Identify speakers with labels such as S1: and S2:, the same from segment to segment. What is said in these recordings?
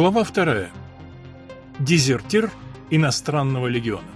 S1: Глава вторая. Дезертир иностранного легиона.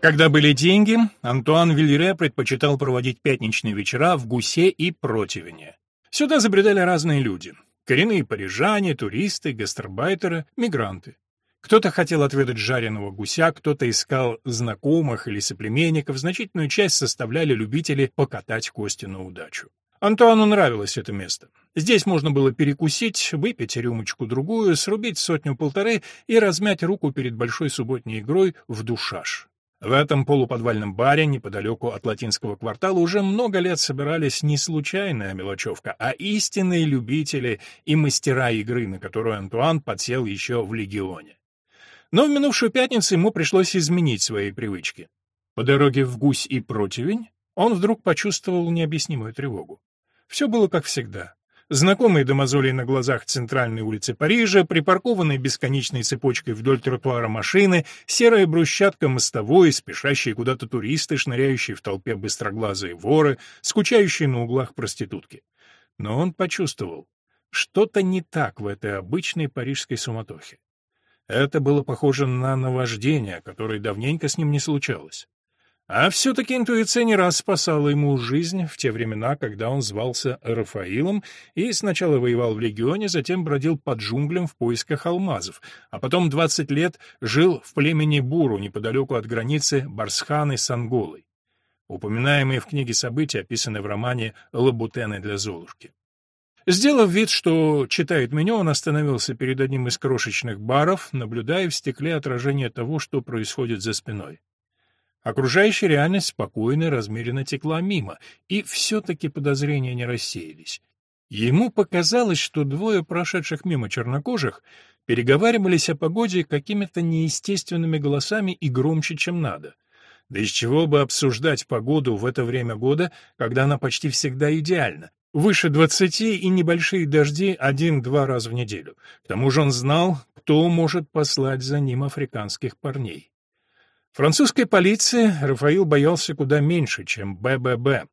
S1: Когда были деньги, Антуан Вильре предпочитал проводить пятничные вечера в Гусе и Противне. Сюда забредали разные люди. Коренные парижане, туристы, гастарбайтеры, мигранты. Кто-то хотел отведать жареного гуся, кто-то искал знакомых или соплеменников, значительную часть составляли любители покатать кости на удачу. Антуану нравилось это место. Здесь можно было перекусить, выпить рюмочку-другую, срубить сотню-полторы и размять руку перед большой субботней игрой в душаш. В этом полуподвальном баре, неподалеку от латинского квартала, уже много лет собирались не случайная мелочевка, а истинные любители и мастера игры, на которую Антуан подсел еще в Легионе. Но в минувшую пятницу ему пришлось изменить свои привычки. По дороге в Гусь и Противень он вдруг почувствовал необъяснимую тревогу. Все было как всегда. Знакомые до на глазах центральной улицы Парижа, припаркованные бесконечной цепочкой вдоль тротуара машины, серая брусчатка мостовой, спешащие куда-то туристы, шныряющие в толпе быстроглазые воры, скучающие на углах проститутки. Но он почувствовал, что-то не так в этой обычной парижской суматохе. Это было похоже на наваждение, которое давненько с ним не случалось. А все-таки интуиция не раз спасала ему жизнь в те времена, когда он звался Рафаилом и сначала воевал в легионе, затем бродил под джунглям в поисках алмазов, а потом 20 лет жил в племени Буру неподалеку от границы Барсханы с Анголой. Упоминаемые в книге события описаны в романе «Лабутены для Золушки». Сделав вид, что читает меню, он остановился перед одним из крошечных баров, наблюдая в стекле отражение того, что происходит за спиной. Окружающая реальность спокойно и размеренно текла мимо, и все-таки подозрения не рассеялись. Ему показалось, что двое прошедших мимо чернокожих переговаривались о погоде какими-то неестественными голосами и громче, чем надо. Да из чего бы обсуждать погоду в это время года, когда она почти всегда идеальна, Выше двадцати и небольшие дожди один-два раза в неделю. К тому же он знал, кто может послать за ним африканских парней. Французской полиции Рафаил боялся куда меньше, чем БББ.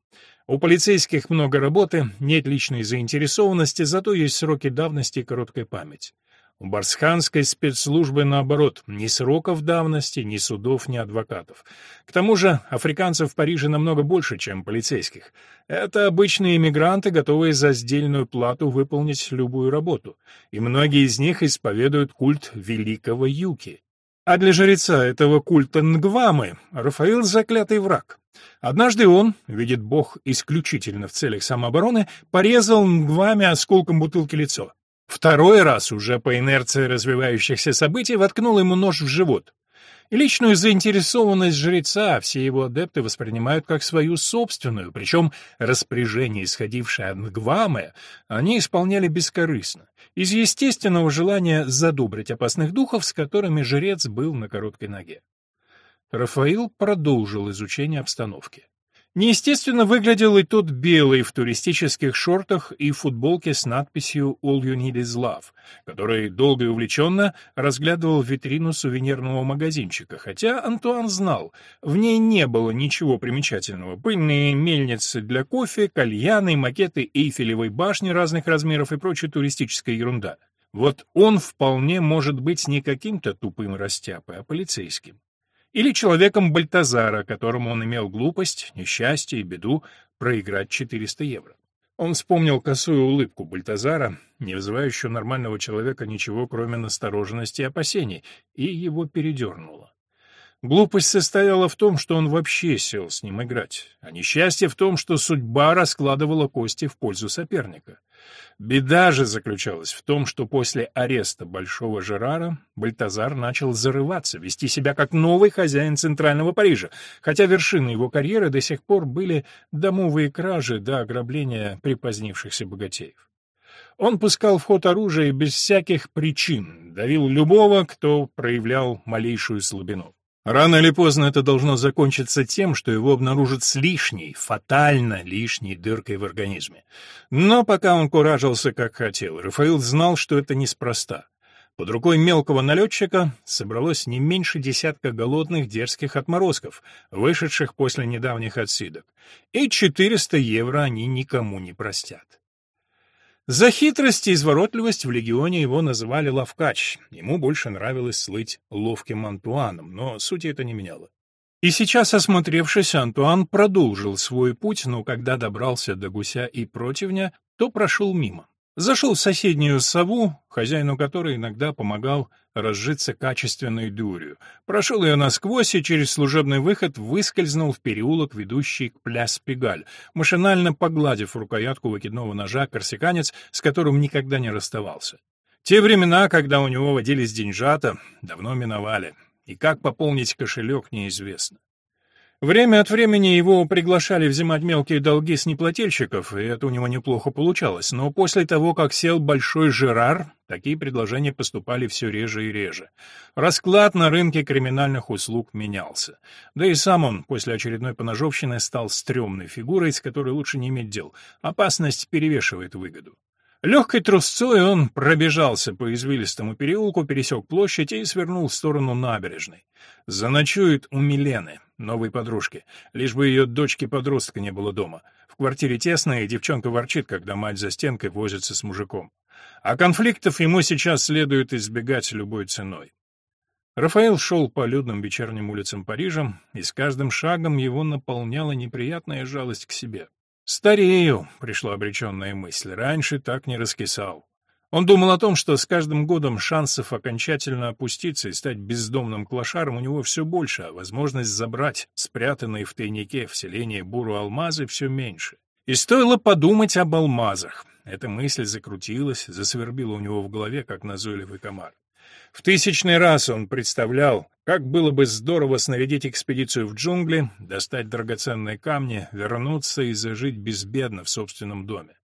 S1: У полицейских много работы, нет личной заинтересованности, зато есть сроки давности и короткая память. У барсханской спецслужбы, наоборот, ни сроков давности, ни судов, ни адвокатов. К тому же африканцев в Париже намного больше, чем полицейских. Это обычные иммигранты, готовые за сдельную плату выполнить любую работу. И многие из них исповедуют культ великого Юки. А для жреца этого культа Нгвамы Рафаил — заклятый враг. Однажды он, видит бог исключительно в целях самообороны, порезал Нгваме осколком бутылки лицо. Второй раз уже по инерции развивающихся событий воткнул ему нож в живот. Личную заинтересованность жреца все его адепты воспринимают как свою собственную, причем распоряжение, исходившее от Нгвамы, они исполняли бескорыстно, из естественного желания задобрить опасных духов, с которыми жрец был на короткой ноге. Рафаил продолжил изучение обстановки. Неестественно выглядел и тот белый в туристических шортах и футболке с надписью «All you need is love», который долго и увлеченно разглядывал витрину сувенирного магазинчика, хотя Антуан знал, в ней не было ничего примечательного. Пыльные мельницы для кофе, кальяны, макеты Эйфелевой башни разных размеров и прочая туристическая ерунда. Вот он вполне может быть не каким-то тупым растяпой, а полицейским или человеком Бальтазара, которому он имел глупость, несчастье и беду проиграть 400 евро. Он вспомнил косую улыбку Бальтазара, не вызывающую нормального человека ничего, кроме настороженности и опасений, и его передернуло. Глупость состояла в том, что он вообще сел с ним играть, а несчастье в том, что судьба раскладывала кости в пользу соперника. Беда же заключалась в том, что после ареста Большого Жерара Бальтазар начал зарываться, вести себя как новый хозяин Центрального Парижа, хотя вершины его карьеры до сих пор были домовые кражи до ограбления припозднившихся богатеев. Он пускал в ход оружие без всяких причин, давил любого, кто проявлял малейшую слабину. Рано или поздно это должно закончиться тем, что его обнаружат с лишней, фатально лишней дыркой в организме. Но пока он куражился как хотел, Рафаил знал, что это неспроста. Под рукой мелкого налетчика собралось не меньше десятка голодных дерзких отморозков, вышедших после недавних отсидок. И 400 евро они никому не простят. За хитрость и изворотливость в легионе его называли Лавкач. Ему больше нравилось слыть ловким Антуаном, но сути это не меняло. И сейчас, осмотревшись, Антуан продолжил свой путь, но когда добрался до гуся и противня, то прошел мимо. Зашел в соседнюю сову, хозяину которой иногда помогал разжиться качественной дурью. Прошел ее насквозь и через служебный выход выскользнул в переулок, ведущий к пляс-пегаль, машинально погладив рукоятку выкидного ножа корсиканец, с которым никогда не расставался. Те времена, когда у него водились деньжата, давно миновали, и как пополнить кошелек неизвестно. Время от времени его приглашали взимать мелкие долги с неплательщиков, и это у него неплохо получалось, но после того, как сел Большой Жерар, такие предложения поступали все реже и реже. Расклад на рынке криминальных услуг менялся. Да и сам он после очередной поножовщины стал стрёмной фигурой, с которой лучше не иметь дел. Опасность перевешивает выгоду. Легкой трусцой он пробежался по извилистому переулку, пересек площадь и свернул в сторону набережной. Заночует у Милены, новой подружки, лишь бы ее дочки-подростка не было дома. В квартире тесно, и девчонка ворчит, когда мать за стенкой возится с мужиком. А конфликтов ему сейчас следует избегать любой ценой. Рафаэл шел по людным вечерним улицам Парижа, и с каждым шагом его наполняла неприятная жалость к себе. «Старею», — пришла обреченная мысль, — «раньше так не раскисал». Он думал о том, что с каждым годом шансов окончательно опуститься и стать бездомным клошаром у него все больше, а возможность забрать спрятанные в тайнике в селении буру алмазы все меньше. И стоило подумать об алмазах. Эта мысль закрутилась, засвербила у него в голове, как назойливый комар. В тысячный раз он представлял, как было бы здорово снарядить экспедицию в джунгли, достать драгоценные камни, вернуться и зажить безбедно в собственном доме.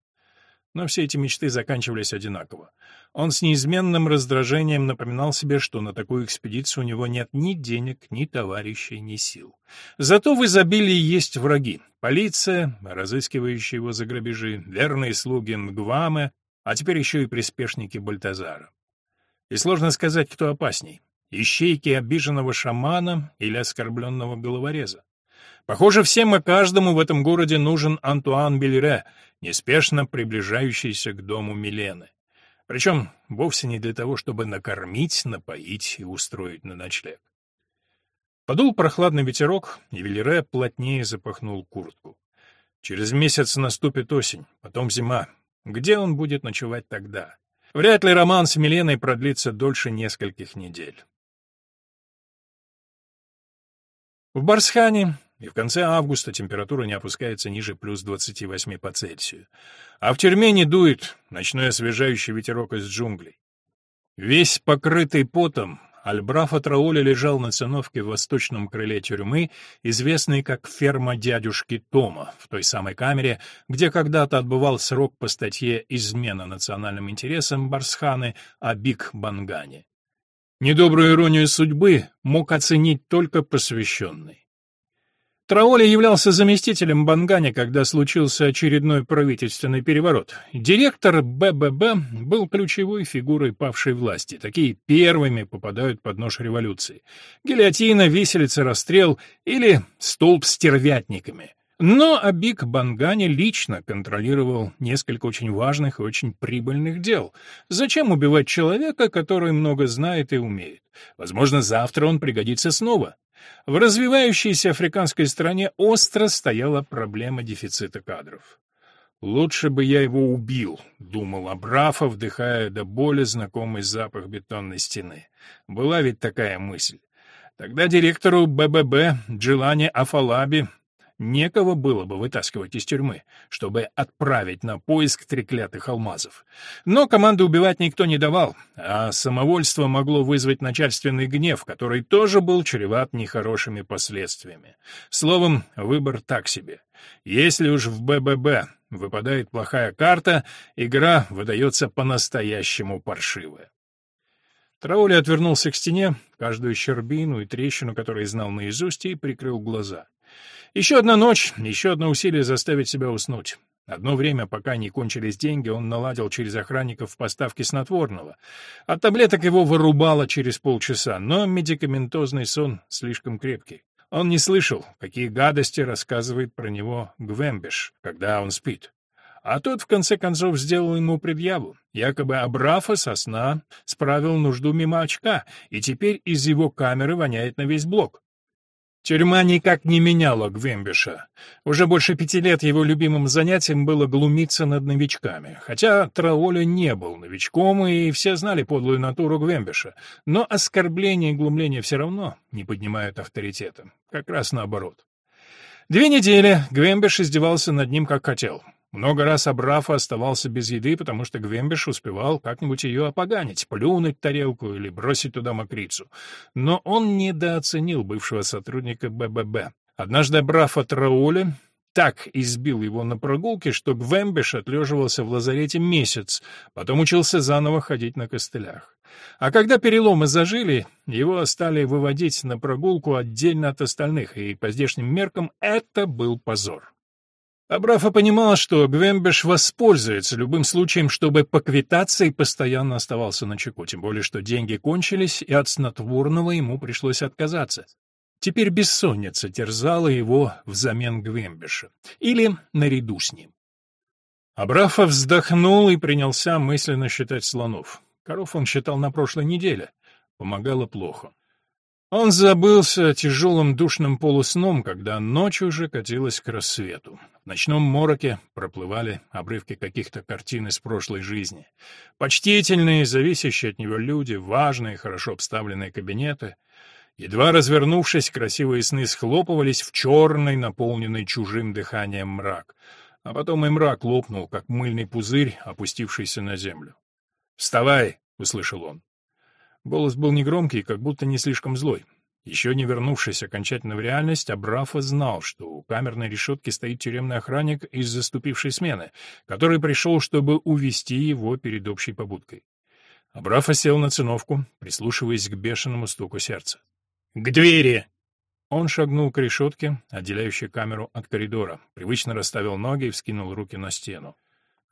S1: Но все эти мечты заканчивались одинаково. Он с неизменным раздражением напоминал себе, что на такую экспедицию у него нет ни денег, ни товарищей, ни сил. Зато в изобилии есть враги. Полиция, разыскивающая его за грабежи, верные слуги Нгвамы, а теперь еще и приспешники Бальтазара. И сложно сказать, кто опасней — ищейки обиженного шамана или оскорбленного головореза. Похоже, всем и каждому в этом городе нужен Антуан Бельре, неспешно приближающийся к дому Милены. Причем вовсе не для того, чтобы накормить, напоить и устроить на ночлег. Подул прохладный ветерок, и Велере плотнее запахнул куртку. Через месяц наступит осень, потом зима. Где он будет ночевать тогда? Вряд ли роман с Миленой продлится дольше нескольких недель. В Барсхане и в конце августа температура не опускается ниже плюс 28 по Цельсию. А в тюрьме не дует ночной освежающий ветерок из джунглей. Весь покрытый потом, Альбрафа Траули лежал на циновке в восточном крыле тюрьмы, известной как ферма дядюшки Тома, в той самой камере, где когда-то отбывал срок по статье «Измена национальным интересам» Барсханы Абик Бангани. Недобрую иронию судьбы мог оценить только посвященный. Траоли являлся заместителем Бангани, когда случился очередной правительственный переворот. Директор БББ был ключевой фигурой павшей власти. Такие первыми попадают под нож революции. Гильотина, виселица, расстрел или столб с тервятниками. Но Абик Бангани лично контролировал несколько очень важных и очень прибыльных дел. Зачем убивать человека, который много знает и умеет? Возможно, завтра он пригодится снова. В развивающейся африканской стране остро стояла проблема дефицита кадров. «Лучше бы я его убил», — думал Абрафа, вдыхая до боли знакомый запах бетонной стены. Была ведь такая мысль. Тогда директору БББ Джилане Афалаби Некого было бы вытаскивать из тюрьмы, чтобы отправить на поиск треклятых алмазов. Но команды убивать никто не давал, а самовольство могло вызвать начальственный гнев, который тоже был чреват нехорошими последствиями. Словом, выбор так себе. Если уж в БББ выпадает плохая карта, игра выдается по-настоящему паршивая. Траули отвернулся к стене, каждую щербину и трещину, которые знал наизусть, и прикрыл глаза. Еще одна ночь, еще одно усилие заставить себя уснуть. Одно время, пока не кончились деньги, он наладил через охранников поставки снотворного. От таблеток его вырубало через полчаса, но медикаментозный сон слишком крепкий. Он не слышал, какие гадости рассказывает про него Гвембеш, когда он спит. А тот, в конце концов, сделал ему предъяву. Якобы Абрафа со сна справил нужду мимо очка, и теперь из его камеры воняет на весь блок. Тюрьма никак не меняла Гвембиша. Уже больше пяти лет его любимым занятием было глумиться над новичками. Хотя Траоля не был новичком, и все знали подлую натуру Гвембиша. Но оскорбления и глумления все равно не поднимают авторитета. Как раз наоборот. Две недели Гвембиш издевался над ним как хотел. Много раз Абрафа оставался без еды, потому что Гвембиш успевал как-нибудь ее опоганить, плюнуть тарелку или бросить туда мокрицу. Но он недооценил бывшего сотрудника БББ. Однажды Абрафа Траули так избил его на прогулке, что Гвембиш отлеживался в лазарете месяц, потом учился заново ходить на костылях. А когда переломы зажили, его стали выводить на прогулку отдельно от остальных, и по здешним меркам это был позор. Абрафа понимал, что Гвембеш воспользуется любым случаем, чтобы поквитаться и постоянно оставался на чеку, тем более что деньги кончились, и от снотворного ему пришлось отказаться. Теперь бессонница терзала его взамен Гвембеша. Или наряду с ним. Абрафа вздохнул и принялся мысленно считать слонов. Коров он считал на прошлой неделе. Помогало плохо. Он забылся тяжелым душным полусном, когда ночь уже катилась к рассвету. В ночном мороке проплывали обрывки каких-то картин из прошлой жизни. Почтительные, зависящие от него люди, важные, хорошо обставленные кабинеты. Едва развернувшись, красивые сны схлопывались в черный, наполненный чужим дыханием мрак. А потом и мрак лопнул, как мыльный пузырь, опустившийся на землю. «Вставай!» — услышал он. Голос был негромкий, как будто не слишком злой. Еще не вернувшись окончательно в реальность, Абрафа знал, что у камерной решетки стоит тюремный охранник из заступившей смены, который пришел, чтобы увести его перед общей побудкой. Абрафа сел на циновку, прислушиваясь к бешеному стуку сердца. «К двери!» Он шагнул к решетке, отделяющей камеру от коридора, привычно расставил ноги и вскинул руки на стену.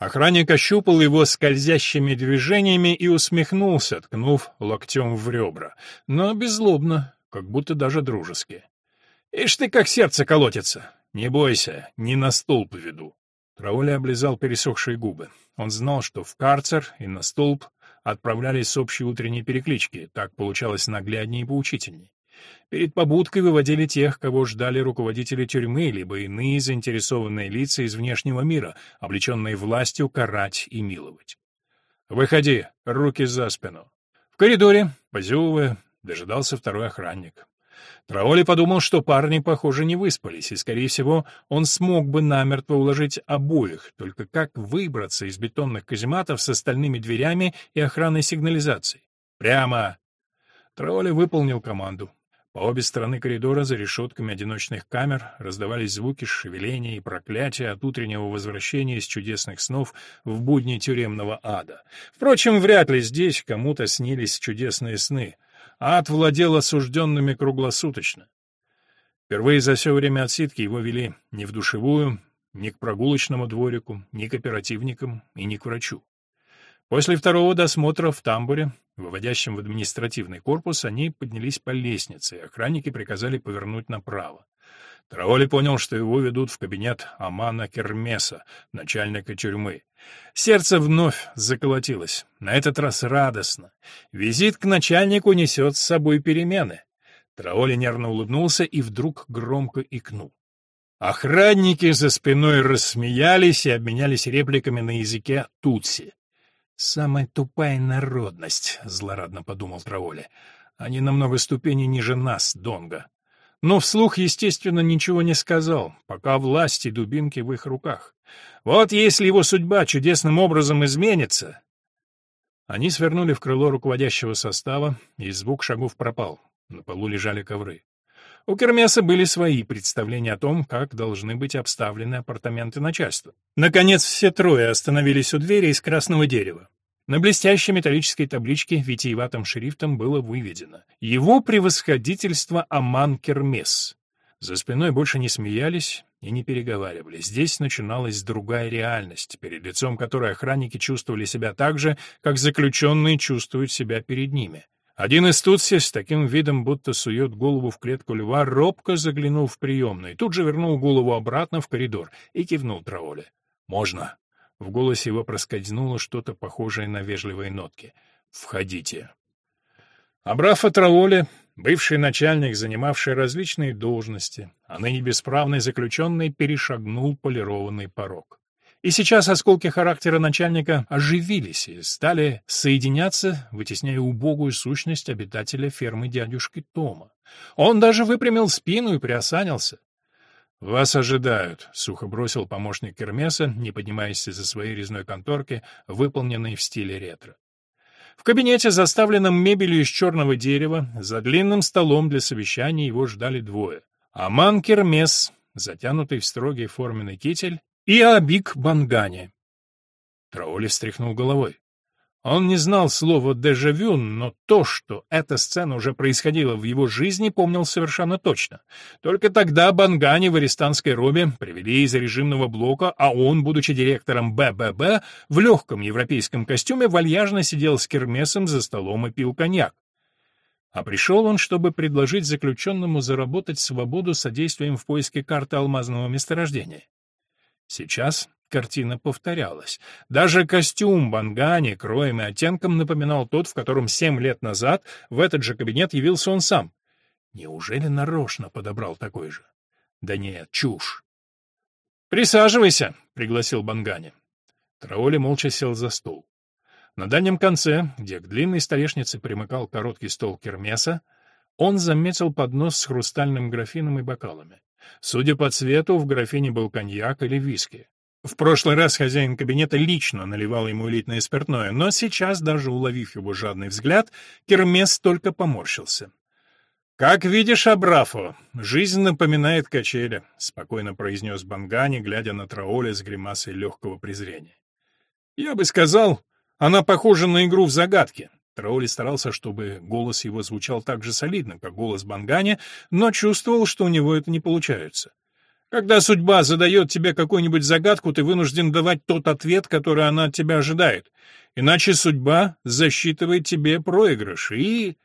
S1: Охранник ощупал его скользящими движениями и усмехнулся, ткнув локтем в ребра, но беззлобно, как будто даже дружески. «Ишь ты, как сердце колотится! Не бойся, не на стол поведу!» Трауля облизал пересохшие губы. Он знал, что в карцер и на столб отправлялись с общей утренней переклички, так получалось нагляднее и поучительней. Перед побудкой выводили тех, кого ждали руководители тюрьмы, либо иные заинтересованные лица из внешнего мира, облеченные властью карать и миловать. «Выходи, руки за спину». В коридоре, позевывая, дожидался второй охранник. Траоли подумал, что парни, похоже, не выспались, и, скорее всего, он смог бы намертво уложить обоих, только как выбраться из бетонных казематов с остальными дверями и охранной сигнализацией? «Прямо!» Траоли выполнил команду. По обе стороны коридора за решетками одиночных камер раздавались звуки шевеления и проклятия от утреннего возвращения из чудесных снов в будни тюремного ада. Впрочем, вряд ли здесь кому-то снились чудесные сны. Ад владел осужденными круглосуточно. Впервые за все время отсидки его вели не в душевую, ни к прогулочному дворику, ни к оперативникам и ни к врачу. После второго досмотра в тамбуре, выводящем в административный корпус, они поднялись по лестнице, и охранники приказали повернуть направо. Траоли понял, что его ведут в кабинет Амана Кермеса, начальника тюрьмы. Сердце вновь заколотилось, на этот раз радостно. Визит к начальнику несет с собой перемены. Траоли нервно улыбнулся и вдруг громко икнул. Охранники за спиной рассмеялись и обменялись репликами на языке тутси. «Самая тупая народность», — злорадно подумал Траоли. «Они намного ступеней ниже нас, Донга». Но вслух, естественно, ничего не сказал, пока власть и дубинки в их руках. Вот если его судьба чудесным образом изменится... Они свернули в крыло руководящего состава, и звук шагов пропал. На полу лежали ковры. У Кермеса были свои представления о том, как должны быть обставлены апартаменты начальства. Наконец, все трое остановились у двери из красного дерева. На блестящей металлической табличке витиеватым шрифтом было выведено «Его превосходительство Аман Кермес». За спиной больше не смеялись и не переговаривали. Здесь начиналась другая реальность, перед лицом которой охранники чувствовали себя так же, как заключенные чувствуют себя перед ними. Один из тутси с таким видом, будто сует голову в клетку льва, робко заглянул в приемную, тут же вернул голову обратно в коридор и кивнул Траоле. «Можно». В голосе его проскользнуло что-то похожее на вежливые нотки. «Входите». Абрафа Траоли, бывший начальник, занимавший различные должности, а ныне бесправный заключенный, перешагнул полированный порог. И сейчас осколки характера начальника оживились и стали соединяться, вытесняя убогую сущность обитателя фермы дядюшки Тома. Он даже выпрямил спину и приосанился. «Вас ожидают», — сухо бросил помощник Кермеса, не поднимаясь из-за своей резной конторки, выполненной в стиле ретро. В кабинете, заставленном мебелью из черного дерева, за длинным столом для совещаний его ждали двое. Аман Кермес, затянутый в строгий форменный китель, и Абик Бангани. Траули встряхнул головой. Он не знал слова «дежавю», но то, что эта сцена уже происходила в его жизни, помнил совершенно точно. Только тогда Бангани в арестанской робе привели из режимного блока, а он, будучи директором БББ, в легком европейском костюме вальяжно сидел с Кермесом за столом и пил коньяк. А пришел он, чтобы предложить заключенному заработать свободу содействием в поиске карты алмазного месторождения. Сейчас Картина повторялась. Даже костюм Бангани, кроем и оттенком, напоминал тот, в котором семь лет назад в этот же кабинет явился он сам. Неужели нарочно подобрал такой же? Да нет, чушь. «Присаживайся», — пригласил Бангани. Траули молча сел за стол. На дальнем конце, где к длинной столешнице примыкал короткий стол кермеса, он заметил поднос с хрустальным графином и бокалами. Судя по цвету, в графине был коньяк или виски. В прошлый раз хозяин кабинета лично наливал ему элитное спиртное, но сейчас, даже уловив его жадный взгляд, Кермес только поморщился. «Как видишь, Абрафо, жизнь напоминает качели», — спокойно произнес Бангани, глядя на Траоля с гримасой легкого презрения. «Я бы сказал, она похожа на игру в загадки». Траули старался, чтобы голос его звучал так же солидно, как голос Бангани, но чувствовал, что у него это не получается. Когда судьба задает тебе какую-нибудь загадку, ты вынужден давать тот ответ, который она от тебя ожидает. Иначе судьба засчитывает тебе проигрыш, и...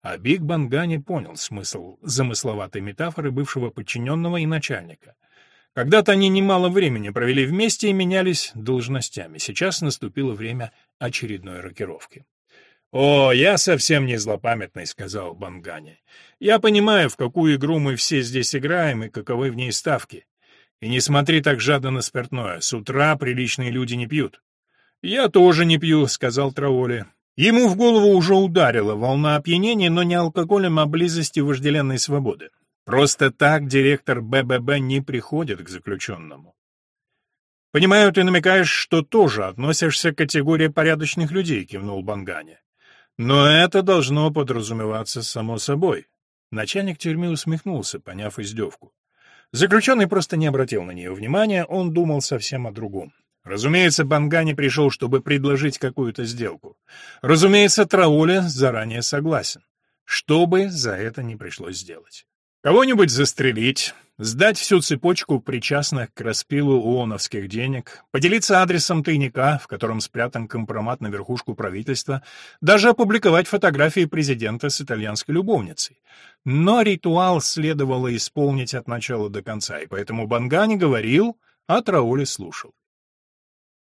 S1: А Биг Банга не понял смысл замысловатой метафоры бывшего подчиненного и начальника. Когда-то они немало времени провели вместе и менялись должностями. Сейчас наступило время очередной рокировки. «О, я совсем не злопамятный», — сказал Бангани. «Я понимаю, в какую игру мы все здесь играем и каковы в ней ставки. И не смотри так жадно на спиртное. С утра приличные люди не пьют». «Я тоже не пью», — сказал Траоли. Ему в голову уже ударила волна опьянения, но не алкоголем, а близости вожделенной свободы. Просто так директор БББ не приходит к заключенному. «Понимаю, ты намекаешь, что тоже относишься к категории порядочных людей», — кивнул Бангани. Но это должно подразумеваться само собой. Начальник тюрьмы усмехнулся, поняв издевку. Заключенный просто не обратил на нее внимания, он думал совсем о другом. Разумеется, Бангани пришел, чтобы предложить какую-то сделку. Разумеется, Трауля заранее согласен. Что бы за это не пришлось сделать. Кого-нибудь застрелить, сдать всю цепочку причастных к распилу ООНовских денег, поделиться адресом тайника, в котором спрятан компромат на верхушку правительства, даже опубликовать фотографии президента с итальянской любовницей. Но ритуал следовало исполнить от начала до конца, и поэтому Бангани говорил, а Траули слушал.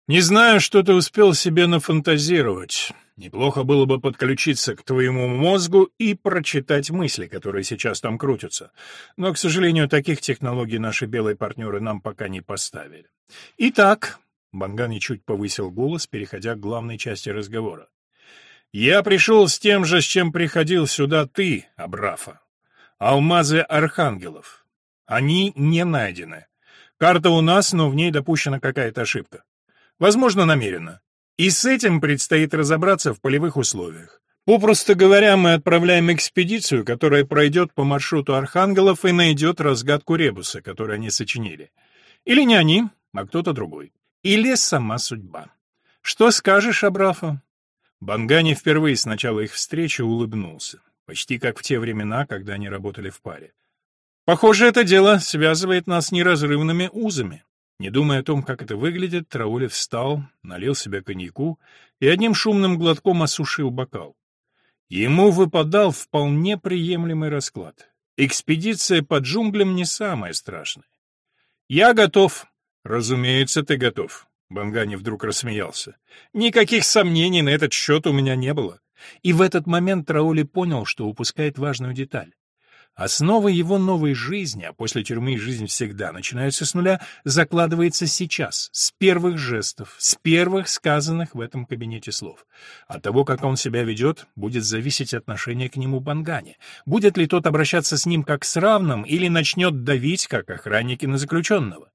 S1: «Не знаю, что ты успел себе нафантазировать». Неплохо было бы подключиться к твоему мозгу и прочитать мысли, которые сейчас там крутятся. Но, к сожалению, таких технологий наши белые партнеры нам пока не поставили. Итак, Бангани чуть повысил голос, переходя к главной части разговора. Я пришел с тем же, с чем приходил сюда ты, Абрафа. Алмазы архангелов. Они не найдены. Карта у нас, но в ней допущена какая-то ошибка. Возможно, намеренно. И с этим предстоит разобраться в полевых условиях. Попросту говоря, мы отправляем экспедицию, которая пройдет по маршруту архангелов и найдет разгадку ребуса, который они сочинили. Или не они, а кто-то другой. Или сама судьба. Что скажешь, Абрафа? Бангани впервые с начала их встречи улыбнулся, почти как в те времена, когда они работали в паре. Похоже, это дело связывает нас неразрывными узами. Не думая о том, как это выглядит, Траулев встал, налил себе коньяку и одним шумным глотком осушил бокал. Ему выпадал вполне приемлемый расклад. Экспедиция по джунглям не самое страшное. «Я готов». «Разумеется, ты готов. Бангани вдруг рассмеялся. Никаких сомнений на этот счет у меня не было. И в этот момент Траули понял, что упускает важную деталь. Основа его новой жизни, а после тюрьмы жизнь всегда начинается с нуля, закладывается сейчас, с первых жестов, с первых сказанных в этом кабинете слов. От того, как он себя ведет, будет зависеть отношение к нему Бангани. Будет ли тот обращаться с ним как с равным или начнет давить, как охранники на заключенного.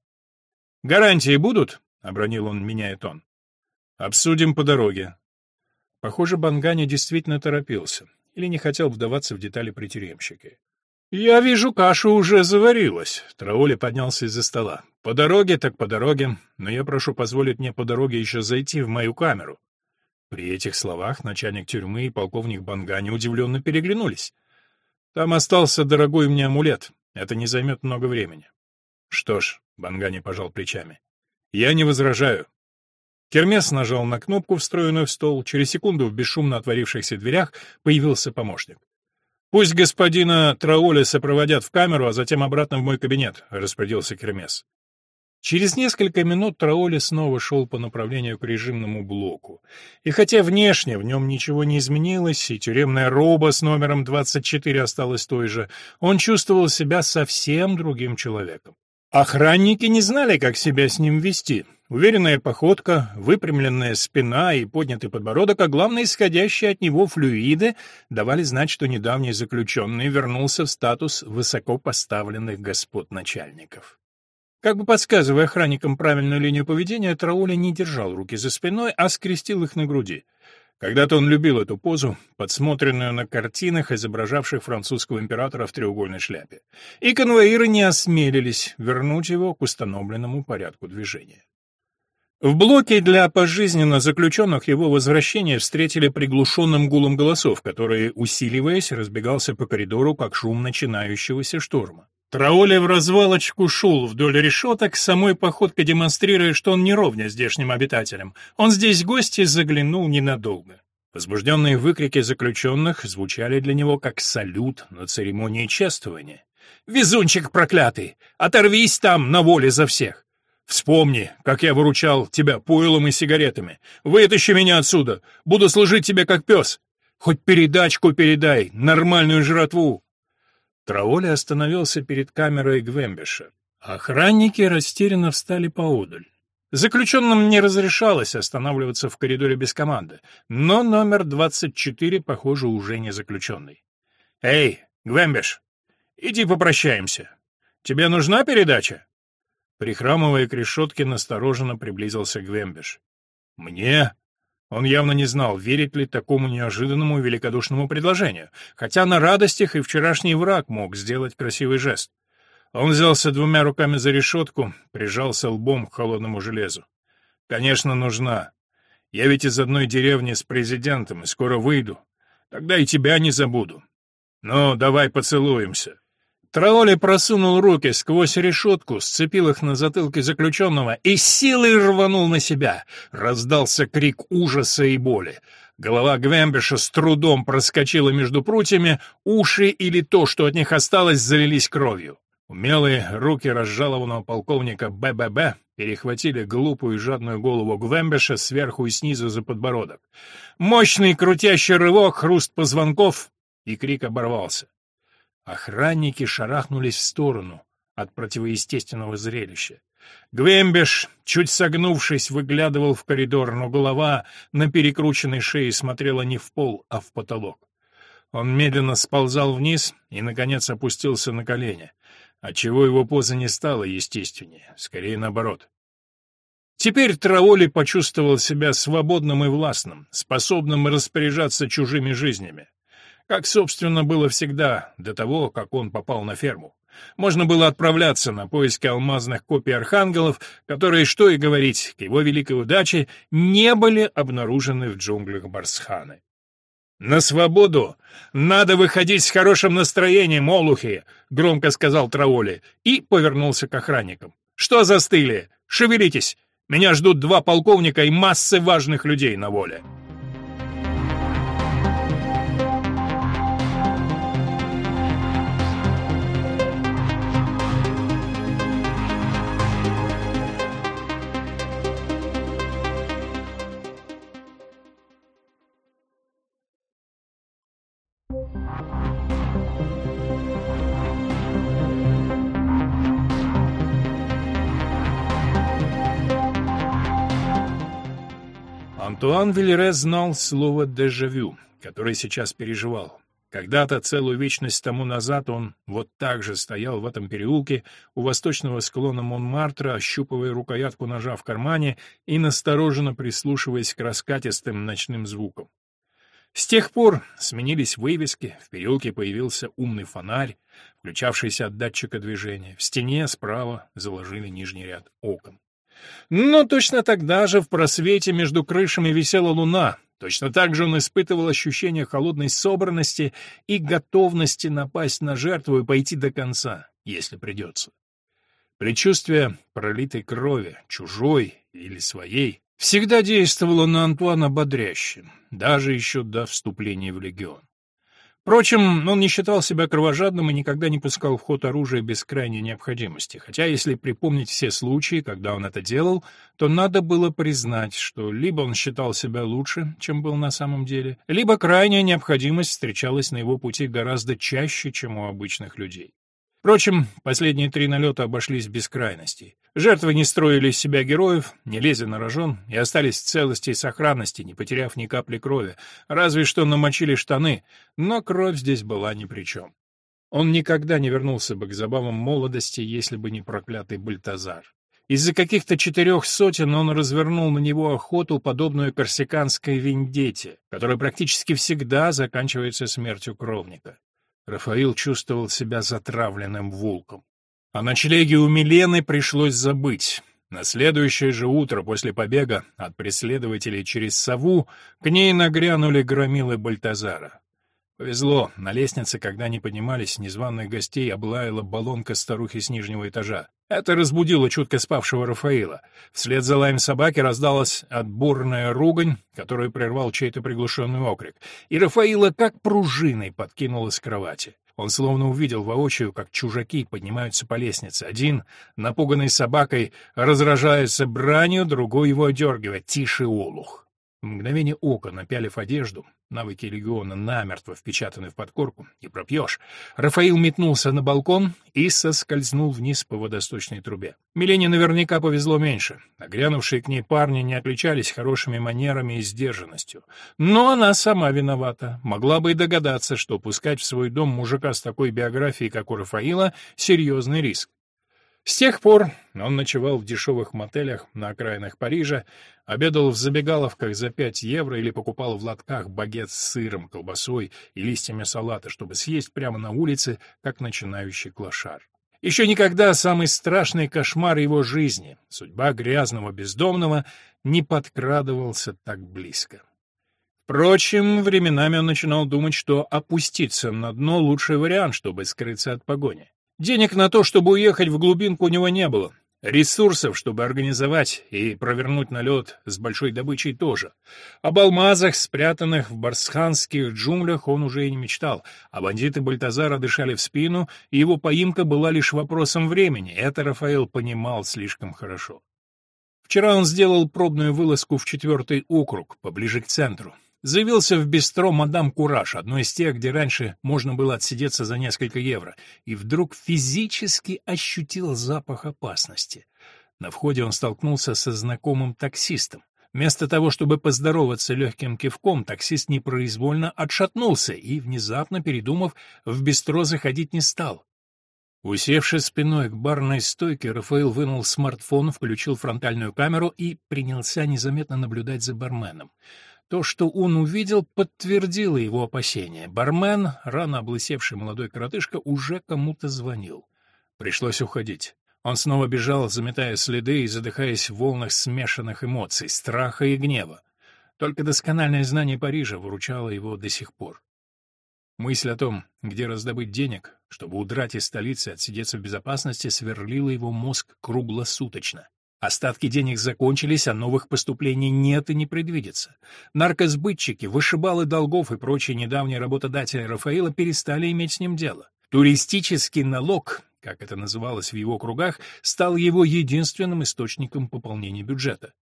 S1: «Гарантии будут?» — обронил он, меняя тон. «Обсудим по дороге». Похоже, Бангани действительно торопился или не хотел вдаваться в детали при тюремщике. «Я вижу, каша уже заварилась», — Траули поднялся из-за стола. «По дороге так по дороге, но я прошу позволить мне по дороге еще зайти в мою камеру». При этих словах начальник тюрьмы и полковник Бангани удивленно переглянулись. «Там остался дорогой мне амулет. Это не займет много времени». «Что ж», — Бангани пожал плечами, — «я не возражаю». Кермес нажал на кнопку, встроенную в стол. Через секунду в бесшумно отворившихся дверях появился помощник. «Пусть господина Трауля сопроводят в камеру, а затем обратно в мой кабинет», — распорядился Кермес. Через несколько минут Траули снова шел по направлению к режимному блоку. И хотя внешне в нем ничего не изменилось, и тюремная роба с номером 24 осталась той же, он чувствовал себя совсем другим человеком. Охранники не знали, как себя с ним вести. Уверенная походка, выпрямленная спина и поднятый подбородок, а главное, исходящие от него флюиды, давали знать, что недавний заключенный вернулся в статус высокопоставленных господ начальников. Как бы подсказывая охранникам правильную линию поведения, Трауля не держал руки за спиной, а скрестил их на груди. Когда-то он любил эту позу, подсмотренную на картинах, изображавших французского императора в треугольной шляпе. И конвоиры не осмелились вернуть его к установленному порядку движения. В блоке для пожизненно заключенных его возвращение встретили приглушенным гулом голосов, который, усиливаясь, разбегался по коридору, как шум начинающегося шторма. Траули в развалочку шел вдоль решеток, самой походкой демонстрируя, что он не ровня здешним обитателям. Он здесь гость и заглянул ненадолго. Возбужденные выкрики заключенных звучали для него как салют на церемонии чествования. «Везунчик проклятый! Оторвись там на воле за всех! Вспомни, как я выручал тебя пойлом и сигаретами. Вытащи меня отсюда. Буду служить тебе как пес. Хоть передачку передай, нормальную жратву. Траоли остановился перед камерой Гвембиша. Охранники растерянно встали поодаль. Заключенным не разрешалось останавливаться в коридоре без команды, но номер 24, похоже, уже не заключенный. «Эй, Гвембиш, иди попрощаемся. Тебе нужна передача?» Прихрамывая к решетке, настороженно приблизился Гвембиш. «Мне?» Он явно не знал, верить ли такому неожиданному великодушному предложению, хотя на радостях и вчерашний враг мог сделать красивый жест. Он взялся двумя руками за решетку, прижался лбом к холодному железу. «Конечно, нужна. Я ведь из одной деревни с президентом и скоро выйду. Тогда и тебя не забуду. Ну, давай поцелуемся». Траули просунул руки сквозь решетку, сцепил их на затылке заключенного и силой рванул на себя. Раздался крик ужаса и боли. Голова Гвембиша с трудом проскочила между прутьями, уши или то, что от них осталось, залились кровью. Умелые руки разжалованного полковника БББ перехватили глупую и жадную голову Гвембиша сверху и снизу за подбородок. Мощный крутящий рывок, хруст позвонков, и крик оборвался. Охранники шарахнулись в сторону от противоестественного зрелища. Гвембеш, чуть согнувшись, выглядывал в коридор, но голова на перекрученной шее смотрела не в пол, а в потолок. Он медленно сползал вниз и, наконец, опустился на колени, отчего его поза не стала естественнее, скорее наоборот. Теперь Траоли почувствовал себя свободным и властным, способным распоряжаться чужими жизнями. Как, собственно, было всегда, до того, как он попал на ферму. Можно было отправляться на поиски алмазных копий архангелов, которые, что и говорить, к его великой удаче, не были обнаружены в джунглях Барсханы. «На свободу! Надо выходить с хорошим настроением, олухи!» — громко сказал Траоли и повернулся к охранникам. «Что застыли? Шевелитесь! Меня ждут два полковника и массы важных людей на воле!» Антуан Вильре знал слово «дежавю», которое сейчас переживал. Когда-то, целую вечность тому назад, он вот так же стоял в этом переулке у восточного склона Монмартра, ощупывая рукоятку ножа в кармане и настороженно прислушиваясь к раскатистым ночным звукам. С тех пор сменились вывески, в переулке появился умный фонарь, включавшийся от датчика движения. В стене справа заложили нижний ряд окон. Но точно тогда же в просвете между крышами висела луна, Точно так же он испытывал ощущение холодной собранности и готовности напасть на жертву и пойти до конца, если придется. Предчувствие пролитой крови, чужой или своей, всегда действовало на Антуана бодряще, даже еще до вступления в легион. Впрочем, он не считал себя кровожадным и никогда не пускал в ход оружие без крайней необходимости, хотя если припомнить все случаи, когда он это делал, то надо было признать, что либо он считал себя лучше, чем был на самом деле, либо крайняя необходимость встречалась на его пути гораздо чаще, чем у обычных людей. Впрочем, последние три налета обошлись без крайностей. Жертвы не строили из себя героев, не лезли на рожон и остались в целости и сохранности, не потеряв ни капли крови, разве что намочили штаны, но кровь здесь была ни при чем. Он никогда не вернулся бы к забавам молодости, если бы не проклятый Бальтазар. Из-за каких-то четырех сотен он развернул на него охоту, подобную корсиканской вендете, которая практически всегда заканчивается смертью кровника. Рафаил чувствовал себя затравленным волком. О ночлеге у Милены пришлось забыть. На следующее же утро после побега от преследователей через сову к ней нагрянули громилы Бальтазара. Повезло, на лестнице, когда они поднимались, незваных гостей облаяла баллонка старухи с нижнего этажа. Это разбудило чутко спавшего Рафаила. Вслед за лаем собаки раздалась отборная ругань, которую прервал чей-то приглушенный окрик, и Рафаила как пружиной подкинула с кровати. Он словно увидел воочию, как чужаки поднимаются по лестнице. Один, напуганный собакой, разражается бранью, другой его одергивает. «Тише, олух!» В мгновение ока, напялив одежду, навыки легиона намертво впечатаны в подкорку, не пропьешь, Рафаил метнулся на балкон и соскользнул вниз по водосточной трубе. Милене наверняка повезло меньше. Нагрянувшие к ней парни не отличались хорошими манерами и сдержанностью. Но она сама виновата. Могла бы и догадаться, что пускать в свой дом мужика с такой биографией, как у Рафаила, серьезный риск. С тех пор он ночевал в дешевых мотелях на окраинах Парижа, обедал в забегаловках за 5 евро или покупал в лотках багет с сыром, колбасой и листьями салата, чтобы съесть прямо на улице, как начинающий клошар. Еще никогда самый страшный кошмар его жизни, судьба грязного бездомного, не подкрадывался так близко. Впрочем, временами он начинал думать, что опуститься на дно — лучший вариант, чтобы скрыться от погони. Денег на то, чтобы уехать в глубинку, у него не было. Ресурсов, чтобы организовать и провернуть налет с большой добычей тоже. Об алмазах, спрятанных в барсханских джунглях, он уже и не мечтал, а бандиты Бальтазара дышали в спину, и его поимка была лишь вопросом времени. Это Рафаэл понимал слишком хорошо. Вчера он сделал пробную вылазку в четвертый округ, поближе к центру. Заявился в бистро «Мадам Кураж», одно из тех, где раньше можно было отсидеться за несколько евро, и вдруг физически ощутил запах опасности. На входе он столкнулся со знакомым таксистом. Вместо того, чтобы поздороваться легким кивком, таксист непроизвольно отшатнулся и, внезапно передумав, в бистро заходить не стал. Усевшись спиной к барной стойке, Рафаэл вынул смартфон, включил фронтальную камеру и принялся незаметно наблюдать за барменом. То, что он увидел, подтвердило его опасения. Бармен, рано облысевший молодой коротышка, уже кому-то звонил. Пришлось уходить. Он снова бежал, заметая следы и задыхаясь в волнах смешанных эмоций, страха и гнева. Только доскональное знание Парижа выручало его до сих пор. Мысль о том, где раздобыть денег, чтобы удрать из столицы и отсидеться в безопасности, сверлила его мозг круглосуточно. Остатки денег закончились, а новых поступлений нет и не предвидится. Наркосбытчики, вышибалы долгов и прочие недавние работодатели Рафаила перестали иметь с ним дело. Туристический налог, как это называлось в его кругах, стал его единственным источником пополнения бюджета.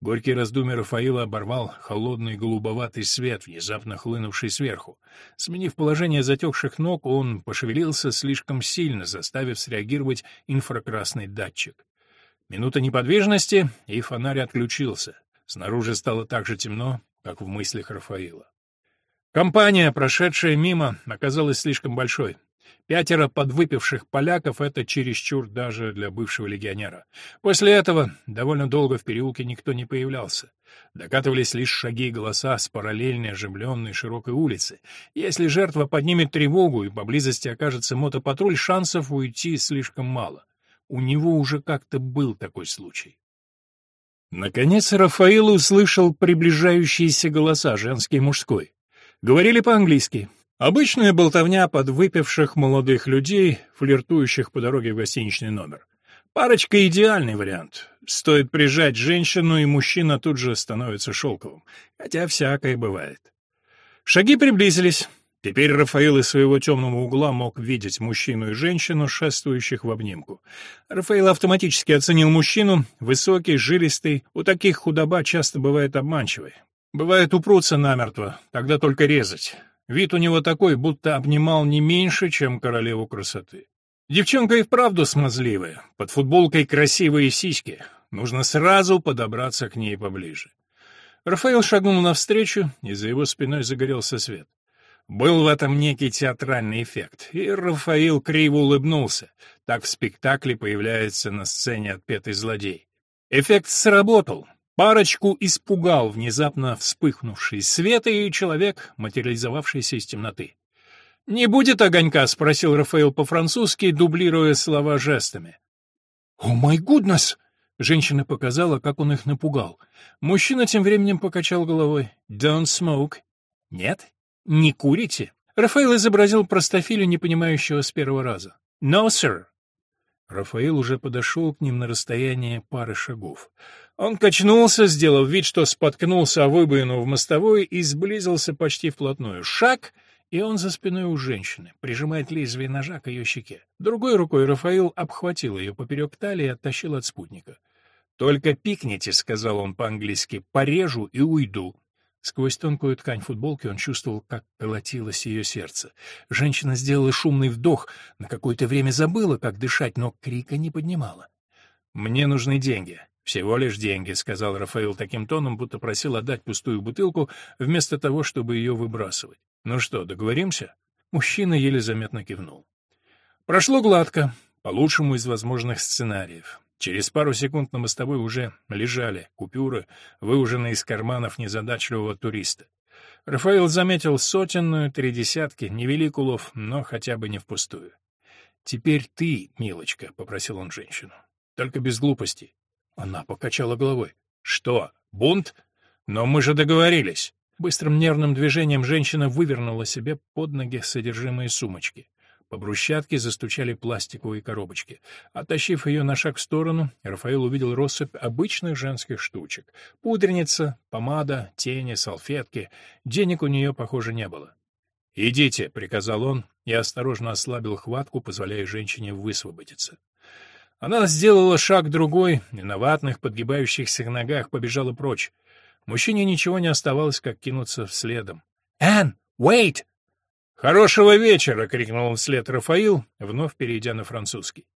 S1: Горький раздумья Рафаила оборвал холодный голубоватый свет, внезапно хлынувший сверху. Сменив положение затекших ног, он пошевелился слишком сильно, заставив среагировать инфракрасный датчик. Минута неподвижности, и фонарь отключился. Снаружи стало так же темно, как в мыслях Рафаила. Компания, прошедшая мимо, оказалась слишком большой. Пятеро подвыпивших поляков — это чересчур даже для бывшего легионера. После этого довольно долго в переулке никто не появлялся. Докатывались лишь шаги и голоса с параллельной оживленной широкой улицы. Если жертва поднимет тревогу и поблизости окажется мотопатруль, шансов уйти слишком мало. У него уже как-то был такой случай. Наконец Рафаил услышал приближающиеся голоса, женский и мужской. Говорили по-английски. Обычная болтовня подвыпивших молодых людей, флиртующих по дороге в гостиничный номер. Парочка — идеальный вариант. Стоит прижать женщину, и мужчина тут же становится шелковым. Хотя всякое бывает. Шаги приблизились. Теперь Рафаил из своего темного угла мог видеть мужчину и женщину, шествующих в обнимку. Рафаил автоматически оценил мужчину, высокий, жилистый. У таких худоба часто бывает обманчивой. Бывает упрутся намертво, тогда только резать. Вид у него такой, будто обнимал не меньше, чем королеву красоты. Девчонка и вправду смазливая, под футболкой красивые сиськи. Нужно сразу подобраться к ней поближе. Рафаэл шагнул навстречу, и за его спиной загорелся свет. Был в этом некий театральный эффект, и Рафаил криво улыбнулся. Так в спектакле появляется на сцене отпетый злодей. Эффект сработал. Парочку испугал внезапно вспыхнувший свет и человек, материализовавшийся из темноты. «Не будет огонька?» — спросил Рафаэл по-французски, дублируя слова жестами. «О май гуднес!» — женщина показала, как он их напугал. Мужчина тем временем покачал головой. «Don't smoke». «Нет? Не курите?» Рафаэл изобразил простофилю, не понимающего с первого раза. «No, sir». Рафаэл уже подошел к ним на расстояние пары шагов. Он качнулся, сделав вид, что споткнулся о выбоину в мостовой и сблизился почти вплотную. Шаг, и он за спиной у женщины, прижимает лезвие ножа к ее щеке. Другой рукой Рафаил обхватил ее поперек талии и оттащил от спутника. «Только пикните», — сказал он по-английски, — «порежу и уйду». Сквозь тонкую ткань футболки он чувствовал, как колотилось ее сердце. Женщина сделала шумный вдох, на какое-то время забыла, как дышать, но крика не поднимала. «Мне нужны деньги. «Всего лишь деньги», — сказал Рафаил таким тоном, будто просил отдать пустую бутылку, вместо того, чтобы ее выбрасывать. «Ну что, договоримся?» Мужчина еле заметно кивнул. Прошло гладко, по лучшему из возможных сценариев. Через пару секунд на мостовой уже лежали купюры, выуженные из карманов незадачливого туриста. Рафаил заметил сотенную, три десятки, невелик улов, но хотя бы не впустую. «Теперь ты, милочка», — попросил он женщину. «Только без глупостей. Она покачала головой. «Что, бунт? Но мы же договорились!» Быстрым нервным движением женщина вывернула себе под ноги содержимое сумочки. По брусчатке застучали пластиковые коробочки. Оттащив ее на шаг в сторону, Рафаэл увидел россыпь обычных женских штучек. Пудреница, помада, тени, салфетки. Денег у нее, похоже, не было. «Идите», — приказал он и осторожно ослабил хватку, позволяя женщине высвободиться. Она сделала шаг другой, и на ватных, подгибающихся ногах побежала прочь. Мужчине ничего не оставалось, как кинуться вследом. «Энн, wait!» «Хорошего вечера!» — крикнул он вслед Рафаил, вновь перейдя на французский.